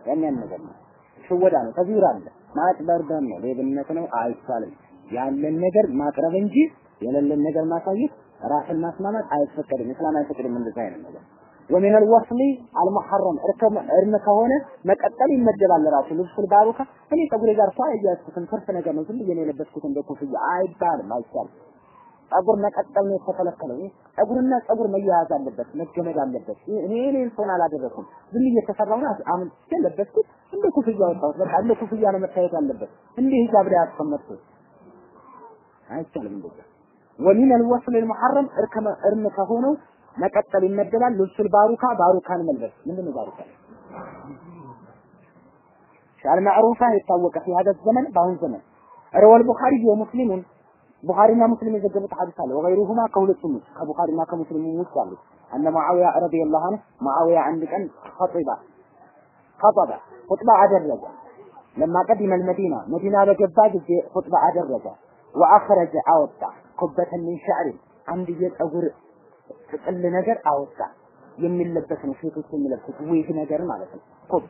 ያን ያን ነገር ነው። ሽወዳ ነው። ተዚራ አለ ማጭበርበር ነው። ሌብነት ነው። አይቻልም። ያለን ነገር ማቅረብ እንጂ የሌለን ነገር ማሳየት ራስን ማስማማት አይፈቀድም። እስላም አይፈቅድም እንደዛ አይነት ነገር ومن الوصل المحرم እርም ከሆነ መቀጠል ይመደባል ራሱ ልብሱል ባሩካ እኔ ፀጉሬ ጋር ፏ ያያዝኩትን ትርፍ ነገር ነው ዝም ብዬ ነው የለበስኩት እንደ ኮፍያ አይባልም አይቻልም ፀጉር መቀጠል ነው የተከለከለው ፀጉርና ፀጉር መያያዝ አለበት መገመድ አለበት እኔ እኔን ሰውን አላደረኩም ዝም ብዬ የተሰራውን አምን ለበስኩት እንደ ኮፍያ ወጣሁት በቃ እንደ ኮፍያ ነው መታየት አለበት እንደ ሂጃብ ላይ አስቀመጥኩት አይቻልም እንደዛ ወሚን الوصل المحرم እርም ከሆነው መቀጠል ይመደባል ልብሱል ባሩካ ባሩካን መልበስ ምንድነው ባሩካ ሻል ማዕሩፋ የታወቀ في هذا الزمن በአሁን ዘመን روى البخاري ومسلم ቡኻሪና ሙስሊም የዘገቡት ሐዲስ አለ። ወገይሩሁማ ከሁለቱም ከቡኻሪና ከሙስሊም ውስጥ አሉ። አነ ሙዓዊያ ረዲየላሁ ዐንሁ ሙዓዊያ አንድ ቀን ኸጢባ ኸጠበ ኹጥባ አደረገ። ለማ ቀዲመ መዲና መዲና በገባ ጊዜ ኹጥባ አደረገ። وأخرج አወጣ። كبة من شعر አንድ የፀጉር ጥቅል ነገር አወጣ። የሚለበስ ነው ሴቶች የሚለብሱት ዊግ ነገር ማለት ነው። كبة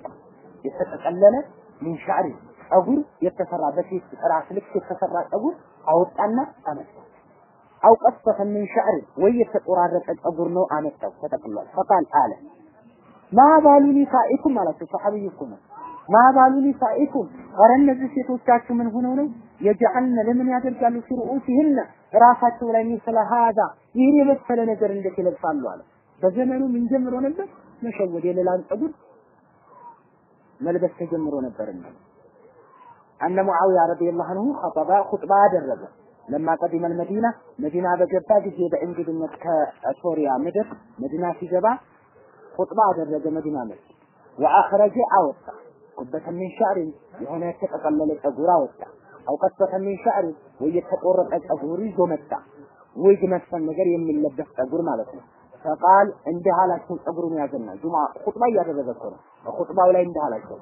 የተጠቀለለ من شعر ፀጉር የተሰራ በሴት ራስ ልክ የተሰራ ፀጉር አወጣና አመጣ أو قصة من شعر ወይ የተቆራረጠ ፀጉር ነው አመጣው ተጠቅሏል። فقال አለ። ما بال نسائكم አላቸው ሰሐቢይ እኮ ነው። ማባሉ ኒሳኢኩም ኧረ እነዚህ ሴቶቻችሁ ምን ሆነው ነው? የጀዐልነ ለምን ያደርጋሉ? ፊ ሩኡሲህነ ራሳቸው ላይ ሚስለ ሀዛ ይህን የመሰለ ነገር እንዴት ይለብሳሉ አለ። በዘመኑ ምን ጀምሮ ነበር? መሸወድ የሌላን ፀጉር መልበስ ተጀምሮ ነበርና أن معاوية رضي الله عنه خطب خطبة አደረገ لما قدم المدينة مدينة በገባ ጊዜ በእንግድነት ከሶሪያ ምድር መዲና ሲገባ خطبة አደረገ መዲና ምድር وأخرج አወጣ ቁበተ ምን ሻዕር የሆነ የተጠቀለለ ፀጉር አወጣ አው ቀጥበተ ምን ሻዕር ወይ የተቆረጠ ፀጉር ይዞ መጣ ዊግ መሰል ነገር የሚለበስ ፀጉር ማለት ነው ፈቃል እንዲህ አላቸው ፀጉሩን ያዘና ጁማ ኹጥባ እያደረገ እኮ ነው ኹጥባው ላይ እንዲህ አላቸው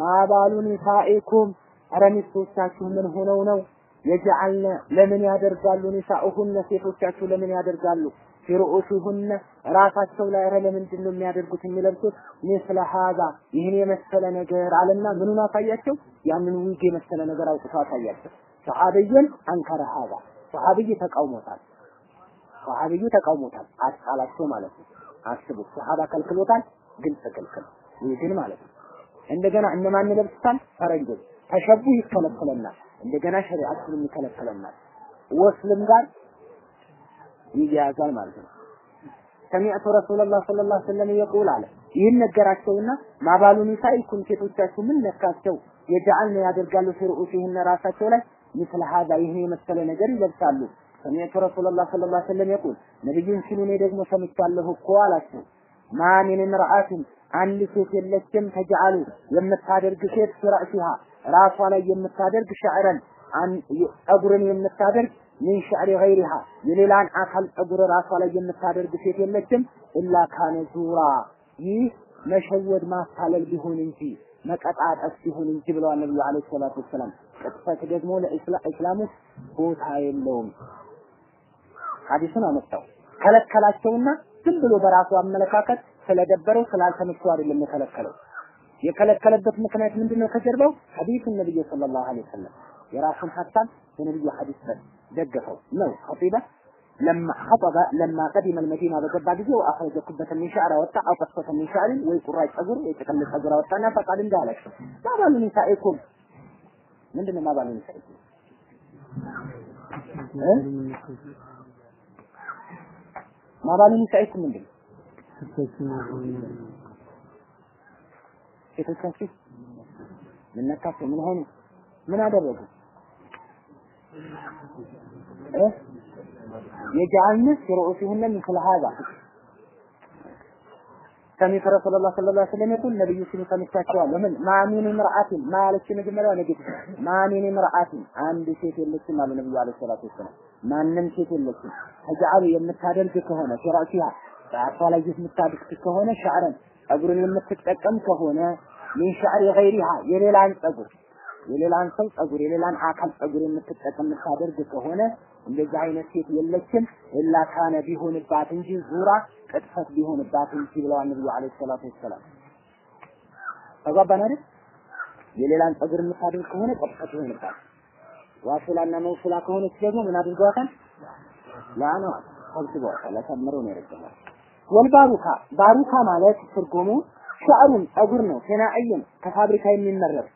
ማባሉ ኒሳኢኩም ኧረ ሚስቶቻችሁ ምን ሆነው ነው? የጀዐልነ ለምን ያደርጋሉ? ኒሳኡሁነ ሴቶቻችሁ ለምን ያደርጋሉ? في رءوسهن ራሳቸው ላይ ኧረ ለምንድን ነው የሚያደርጉት የሚለብሱት? مثل هذا ይህን የመሰለ ነገር አለና ምኑን አሳያቸው? ያንን ዊግ የመሰለ ነገር አውጥቶ አሳያቸው። ሰሐብይን أنكر هذا። ሰሐብይ ተቃውሞታል። ሰሐብዩ ተቃውሞታል። አስጣላቸው ማለት ነው። አስቡት ሰሐባ ከልክሎታል። ግልጽ ክልክል ይህ ግን ማለት ነው። እንደገና እነማን ይለብሱታል? ፈረንጆች تشبه ይከለከለናል። እንደገና ሸሪዓችንም ይከለከለናል። ወስልም ጋር ይያዛል ማለት ነው። ሰሚዕቱ ረሱላላህ ሰለላሁ ዐለይሂ ወሰለም የቁል አለ ይህን ነገራቸውና ማባሉ ኒሳኢኩም ሴቶቻችሁ ምን ነካቸው? የጀዐልነ ያደርጋሉ ፊሩኡሲህነ ራሳቸው ላይ ምስለ ሀዛ ይህን የመሰለ ነገር ይለብሳሉ ሰሚዕቱ ረሱላላህ ሰለላሁ ዐለይሂ ወሰለም የቁል ነብዩን ሲሉ እኔ ደግሞ ሰምቻለሁ እኮ አላቸው። ማ ሚን ምርአትን አንድ ሴት የለችም ተጅዓሉ የምታደርግ ሴት ፊራእሲሃ ራሷ ላይ የምታደርግ ሸዕረን ጸጉርን የምታደርግ ምን ሸዕሪ ገይሪሃ የሌላን አካል ጸጉር ራሷ ላይ የምታደርግ ሴት የለችም ኢላ ካነ ዙራ ይህ መሸወድ ማታለል ቢሆን እንጂ መቀጣጠስ ቢሆን እንጂ ብለዋል ነብዩ አለይሂ ሰላቱ ወሰላም። ቅጥፈት ደግሞ ለእስላም ቦታ የለውም። ሐዲሱን አመጣው ከለከላቸውና ዝም ብሎ በራሱ አመለካከት ስለደበረው ስላልተመቸው አይደለም የከለከለው። የከለከለበት ምክንያት ምንድነው? ከጀርባው ሐዲስ ነብዩ ሰለላሁ ዐለይሂ ወሰለም የራሱን ሐሳብ የነብዩ ሐዲስ ደገፈው ነው። ኸጢባ لما خطب لما قدم المدينة በገባ ጊዜ አፈዘ ኩበተን ሻዕራ ወጣ? አው ቀስፈተን ሻዕሪ ወይ ቁራጭ ጸጉር ወይ ጥቅል ጸጉር አወጣና ፈቃድ እንዳላቸው ማባሉ ኒሳኢኩም ምንድነው ማባሉ ኒሳኢኩም ማባሉ ኒሳኢኩም ምንድነው? ሴቶቻችሁ ምን ነካቸው? ምን ሆኑ? ምን አደረጉ? እ የጀዐልነ ፊሩኡሲሁነ ምስለ ሀዛ ሰሚዐ ረሱላላህ ሰለላሁ ዐለይሂ ወሰለም የቁል ነብዩ ሲሉ ሰምቻቸዋለሁ። ምን ማሚን ምርአትን ማለች መጀመሪያ ነግት ማሚን ምርአትን አንድ ሴት የለችም አሉ ነብዩ አለይሂ ሰላቱ ወሰላም። ማንም ሴት የለችም ተጃሉ የምታደርግ ከሆነ ፊራሲያ በአፏ ላይ የምታደርግ ከሆነ ሻዕረን ጸጉርን የምትጠቀም ከሆነ ሚን ሻዕሪ ገይሪሃ የሌላን ጸጉር የሌላን ሰው ጸጉር የሌላን አካል ጸጉር የምትጠቀም የምታደርግ ከሆነ እንደዚህ አይነት ሴት የለችም ኢላ ካነ ቢሆንባት እንጂ ዙራ ቅጥፈት ቢሆንባት እንጂ ብለዋል ነብዩ አለይሂ ሰላቱ ወሰላም። ተጓባን? የሌላን ጸጉር የምታደርግ ከሆነ ቅጥፈት ይሆንባት። ዋሲላና መውሲላ ከሆነች ደግሞ ምን አድርገዋታል? ላነዋል፣ ሰብስበዋታል፣ አሳምረው ነው የረገሟት። ወልባሩካ ባሩካ ማለት ትርጉሙ ሸዕሩን ጸጉር ነው። ሴናዕይን ከፋብሪካ የሚመረት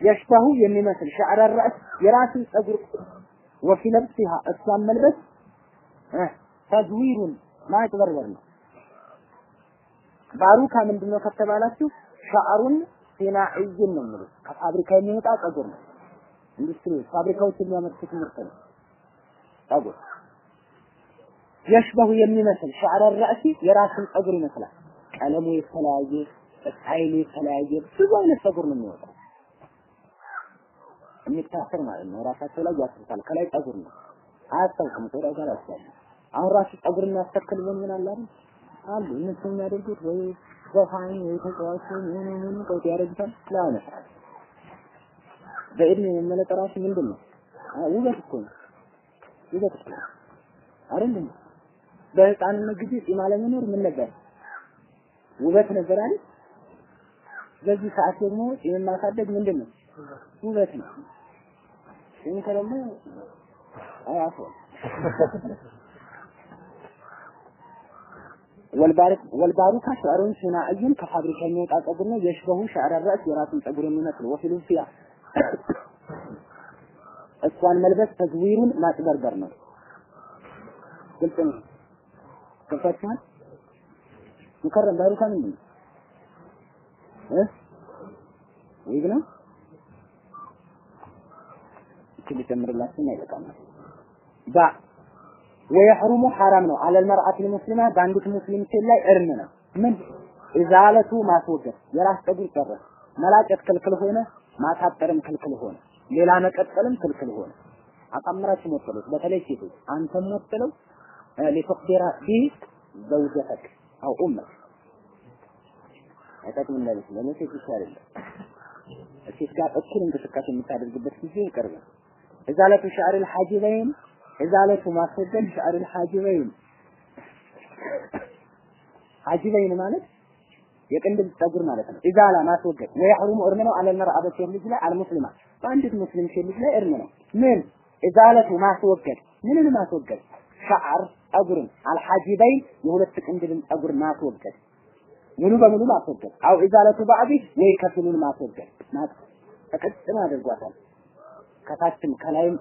የሽበሁ የሚመስል ሸዕረ ራስ የራስን ጸጉር ወፊ ለብሲሃ እሷን መልበስ ተዝዊሩን ማጭበርበር ነው። ባሩካ ምንድነው ከተባላችሁ ሸዕሩን ሴናዕይን ነው የሚሉት ከፋብሪካ የሚወጣ ጸጉር ነው። ኢንዱስትሪ ፋብሪካዎች የሚያመርቱት ምርት ነው ጸጉር የሽበሁ የሚመስል ሸዕረ ራእሲ የራስን ጸጉር ይመስላል። ቀለሙ የተለያየ ስታይሉ የተለያየ ብዙ አይነት ጸጉር ነው የሚወጣው የሚታሰር ማለት ነው። ራሳቸው ላይ ያስሩታል። ከላይ ጸጉር ነው አያስታውቅም። ወደ ጋር ያስታል። አሁን ራሱ ጸጉር የሚያስተክል ምን ምን አለ አይደል አሉ እነሱ የሚያደርጉት ወይ ዘፋኝ ወይ ተጫዋች ምን ምን ቀውጥ ያደርጉታል። ላነ በእድሜ መመለጥ ራሱ ምንድን ነው? ውበት እኮ ነው።? በህፃንነት ጊዜ ጺም አለመኖር ምን ነበር? ውበት ነበር አይደል? በዚህ ሰዓት ደግሞ ጺም ማሳደግ ምንድን ነው? ውበት ነው። ጺም ከሌለ አያፎ ወልባሩካ ሸዕሩን ሲናዕዩን ከፋብሪካ የሚወጣ ጸጉር ነው። የሽበሁ ሸዕረ ራስ የራሱን ጸጉር የሚመስል ወፊሉ ፊያ እሷን መልበስ ተዝዊሩን ማጭበርበር ነው። ግልጽ ነው። ገብታችኋል? ሙከረም ባሩካ ነው እ ዊግ ነው እቺ ልጨምርላችሁና ይበቃናል። ባ ወየሕሩሙ ሐራም ነው አለል መርአት ሙስሊማ በአንዲት ሙስሊም ሴት ላይ እርም ነው። ምን ኢዛለቱ ማስወገድ የራስ ፀጉር ጨረስ መላጨት ክልክል ሆነ፣ ማሳጠርም ክልክል ሆነ፣ ሌላ መቀጠልም ክልክል ሆነ። አጣምራችሁ ሞጥሉት። በተለይ ሴቶች አንተም ሞጥለው ሊተቅዲራ ቢ ዘውጀተክ አው ኡመክ አይጠቅምም ለልጅ ለሴት ይሻላል። ሴት ጋር እኩል እንቅስቃሴ የምታደርግበት ጊዜ ይቀርባል። ኢዛለቱ ሸዕር الحاجبين ኢዛለቱ ማስወገድ ሸዕር الحاجبين ሐጅበይን ማለት የቅንድብ ፀጉር ማለት ነው። ኢዛላ ማስወገድ ወይሕሩሙ እርም ነው አለ መርአ በሴት ልጅ ላይ አልሙስሊማ በአንዲት ሙስሊም ሴት ልጅ ላይ እርም ነው። ምን ኢዛለቱ ማስወገድ ምንን ማስወገድ ሸዓር ጸጉርን አልሐጂበይን የሁለት ቅንድብን ጸጉር ማስወገድ ሙሉ በሙሉ ማስወገድ አው ኢዛለቱ ባዕዲ ወይ ከፊሉን ማስወገድ በቀጭን አድርጓታል። ከታችም ከላይም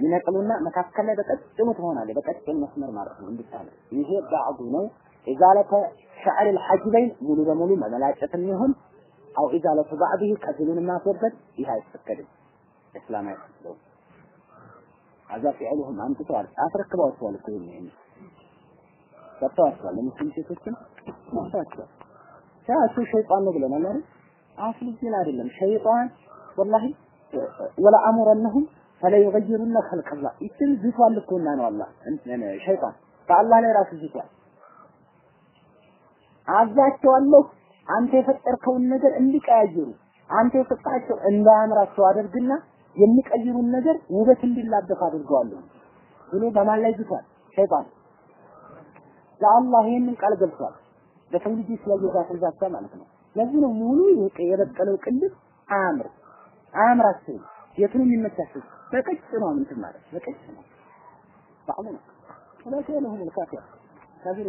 ይነቅሉና መካከል ላይ በቀጭኑ ትሆናለች። በቀጭን መስመር ማለት ነው እንድታለ ይሄ ባዕዱ ነው። ኢዛለተ ሸዕር አልሐጂበይን ሙሉ በሙሉ መመላጨትም ይሁን አው ኢዛለቱ ባዕዲ ከፊሉን ማስወገድ ይህ አይፈቀድም። እስላም አይፈቅደውም። አዛ ፊዕሉሁም አምጥተዋል አስረክበዋቸዋል እኮ ይሄን ሰጥተዋቸዋል ለሙስሊም ሴቶችም ሰጥተዋቸዋል። እሱ ሸይጣን ነው ብለናል አይደል? አስሉ ግን አይደለም ሸይጣን ወላሂ ወላ አሙረነሁም ፈለዩገይሩነ ኸልቀላህ ይችን ዝቷል እኮ እና ነው አላህ ሸይጣን በአላህ ላይ ራሱ ዝቷል። አዛቸዋለሁ አንተ የፈጠርከውን ነገር እንዲቀያየሩ አንተ የፈጠራቸው እንዳያምራቸው አድርግና የሚቀይሩን ነገር ውበት እንዲላበስ አድርገዋለሁ ብሎ በማን ላይ ዝቷል? ሸይጣን ለአላህ ይህንን ቃል ገብቷል። በሰው ልጅ የተለያየ ዛፍ ማለት ነው። ለዚህ ነው ሙሉ የበቀለው ቅንድብ አያምር አያምር አትልም። የቱንም በቅጭ ነው እንትን ማለት በቅጭ ነው ባሉ ነው። ስለዚህ ነው ልካፊር ካፊር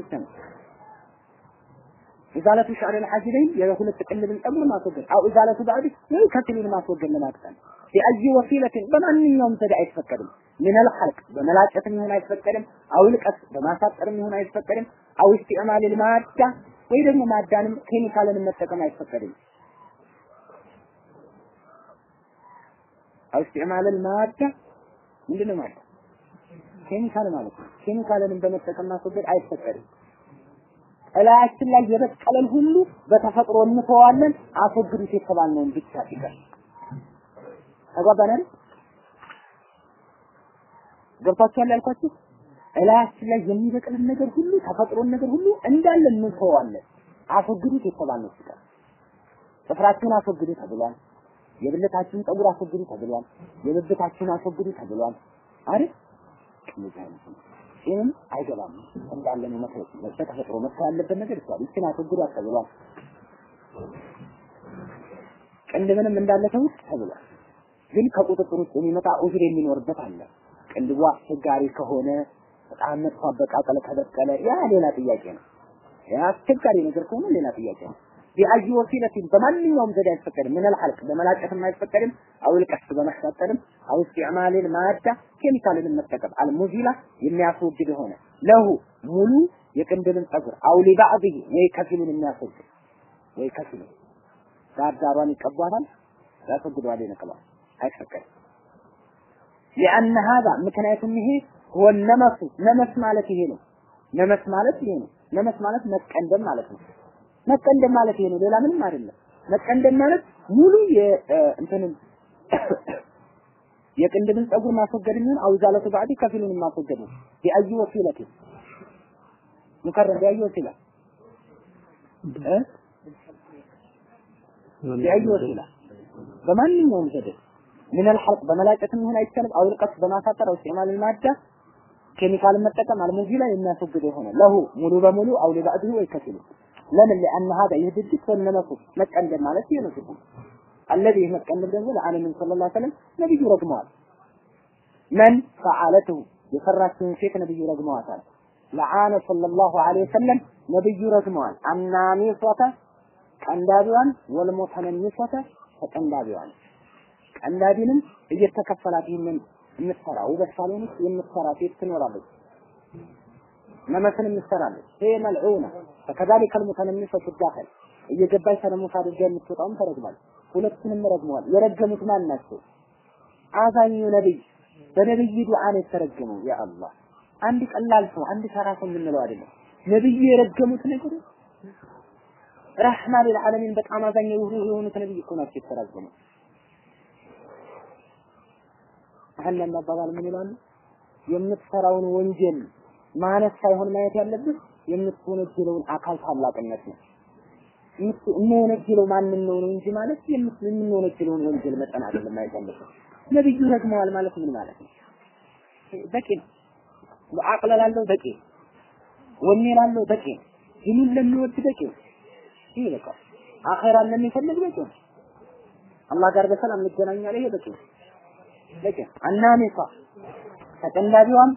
ኢዛለቱ ሻዕር አልሐጅበይን የሁለት ቅንድብን ጸጉር ማስወገድ አው ኢዛለቱ ባዕድ ወይ ከትሊን ማስወገድ ለማቅጠል ቢአይ ወሲለትን በማንኛውም ዘዴ አይፈቀድም። ሚነል ሐልቅ በመላጨትም ይሁን አይፈቀድም። አውል ቀስ በማሳጠርም ይሁን አይፈቀድም። أو استعمال المادة ወይ ደግሞ مادة ንም ኬሚካልንም መጠቀም አይፈቀድም። أو استعمال المادة ምንድነው ማለት ኬሚካል ማለት ነው። ኬሚካልንም በመጠቀም ማስወገድ አይፈቀድም። እላያችን ላይ የበቀለን ሁሉ በተፈጥሮ እንተዋለን፣ አስወግዱት የተባልነውን ብቻ ሲቀር ተጓባናል ገብታችኋል ያልኳችሁ? እላያችን ላይ የሚበቅልን ነገር ሁሉ ተፈጥሮን ነገር ሁሉ እንዳለ እንተዋለን አስወግዱት የተባልነው ሲቀር ጥፍራችሁን አስወግዱ ተብሏል። የብልታችሁን ፀጉር አስወግዱ ተብሏል። የብብታችሁን አስወግዱ ተብሏል። አይደል ይህም አይገባም። እንዳለ ነው መስረት በተፈጥሮ መስራት ያለበት ነገር ይችላል ይችን አስወግዷት ተብሏል። ቅንድብንም እንዳለ ተውት ተብሏል ግን ከቁጥጥር ውስጥ የሚመጣ ኡዝር የሚኖርበት አለ። ቅንድቡ አስቸጋሪ ከሆነ በጣም መጥፎ አበቃቀለ ከበቀለ ያ ሌላ ጥያቄ ነው። ያ አስቸጋሪ ነገር ከሆነ ሌላ ጥያቄ ነው። ቢአይ ወሲለቲን በማንኛውም ዘዴ አይፈቀድም። ምን አልሐልቅ በመላጨትም አይፈቀድም። አው ልቀስ በማስታጠርም አው ኢስቲዕማልን ማዳ ኬሚካልን መጠቀም። አልሙዚላ የሚያስወግድ የሆነ ለሁ ሙሉ የቅንድብን ፀጉር አው ሊባዕድህ ወይ ከፊሉን የሚያስወግድ ወይ ከፊሉ ዳር ዳሯን ይቀቧታል ያስወግደዋል ይነቅለዋል አይፈቀድም ሊአነ ሀዛ ምክንያቱም ይሄ ሁወ ነመሱ ነመስ ማለት ይሄ ነው። ነመስ ማለት ይሄ ነው። ነመስ ማለት መቀንደም ማለት ነው። መቀንደም ማለት ይሄ ነው። ሌላ ምንም አይደለም። መቀንደም ማለት ሙሉ የእንትንን የቅንድብን ፀጉር ማስወገድ የሚሆን አውዛለቱ ባዕዲ ከፊሉን ማስወገድ ነው። ቢአይ ወሲለት ሙከረም ቢአይ ወሲላ እ? ቢአይ ወሲላ በማንኛውም ዘዴ ሚነል ሐልቅ በመላጨትም ይሁን አይቻልም። አው ልቀት በማሳጠር አው ኢስቲማል ልማዳ ኬሚካል መጠቀም አልሙዚላ የሚያስወግድ የሆነ ለሁ ሙሉ በሙሉ አው ሊባዕድሁ ወይ ከፊሉ። ለምን? ሊአነ ሀዳ ይህ ድርጊት ወነነሱ መቀንደብ ማለት ይህ ነው። ትርጉሙ አለዚ ይህ መቀንደብ ደግሞ ለአለምን ስለ ላ ሰለም ነቢዩ ረግመዋል። መን ፈዓለትሁ የሰራችውን ሴት ነቢዩ ረግመዋታል። ለዓነ ሰለላሁ ዐለይሂ ወሰለም ነብዩ ረግመዋል። አናሚሶተ ቀንዳቢዋን ወልሙተነሚሶተ ተቀንዳቢዋን ቀንዳቢንም እየተከፈላት ይህንን የምትሰራ ውበት ሳሎን ውስጥ የምትሰራ ሴት ትኖራለች። ነመስን የምትሰራለች። ይሄ መልዑና ፈከዛሊከ አልሙተነሚሰቱ ዳኸል እየገባች ተነሙስ አድርጋ የምትወጣውም ተረግማል ሁለቱንም ረግመዋል። የረገሙት ማን ናቸው? አዛኙ ነብይ በነብይ ዱዓ ነው የተረገመው ያ አንድ ቀላል ሰው አንድ ሰራ ሰው የምንለው አይደለም። ነብዩ የረገሙት ነገር ረህማ ለልዓለሚን በጣም አዛኝ የሆኑት ነብይ እኮ ናቸው የተረገሙት አህላም አባባል ምን ይላሉ የምትሰራውን ወንጀል ማነስ ሳይሆን ማየት ያለብህ የምትወነጀለውን አካል ታላቅነት ነው የምንወነጀለው ማንን ነው ነው እንጂ ማለት የምንወነጀለውን ወንጀል መጠን አይደለም ማየት ያለብህ ነብዩ ረግመዋል ማለት ምን ማለት ነው? በቂ ነው። አቅል ላለው በቂ ወኔ ላለው በቂ ነው። ዲኑን ለሚወድ በቂ ይሄ በቃ አኼራን ለሚፈልግ በቂ አላህ ጋር በሰላም እንገናኛለን። ይሄ በቂ ነው። ነው። አናሚሳ ተቀላቢዋም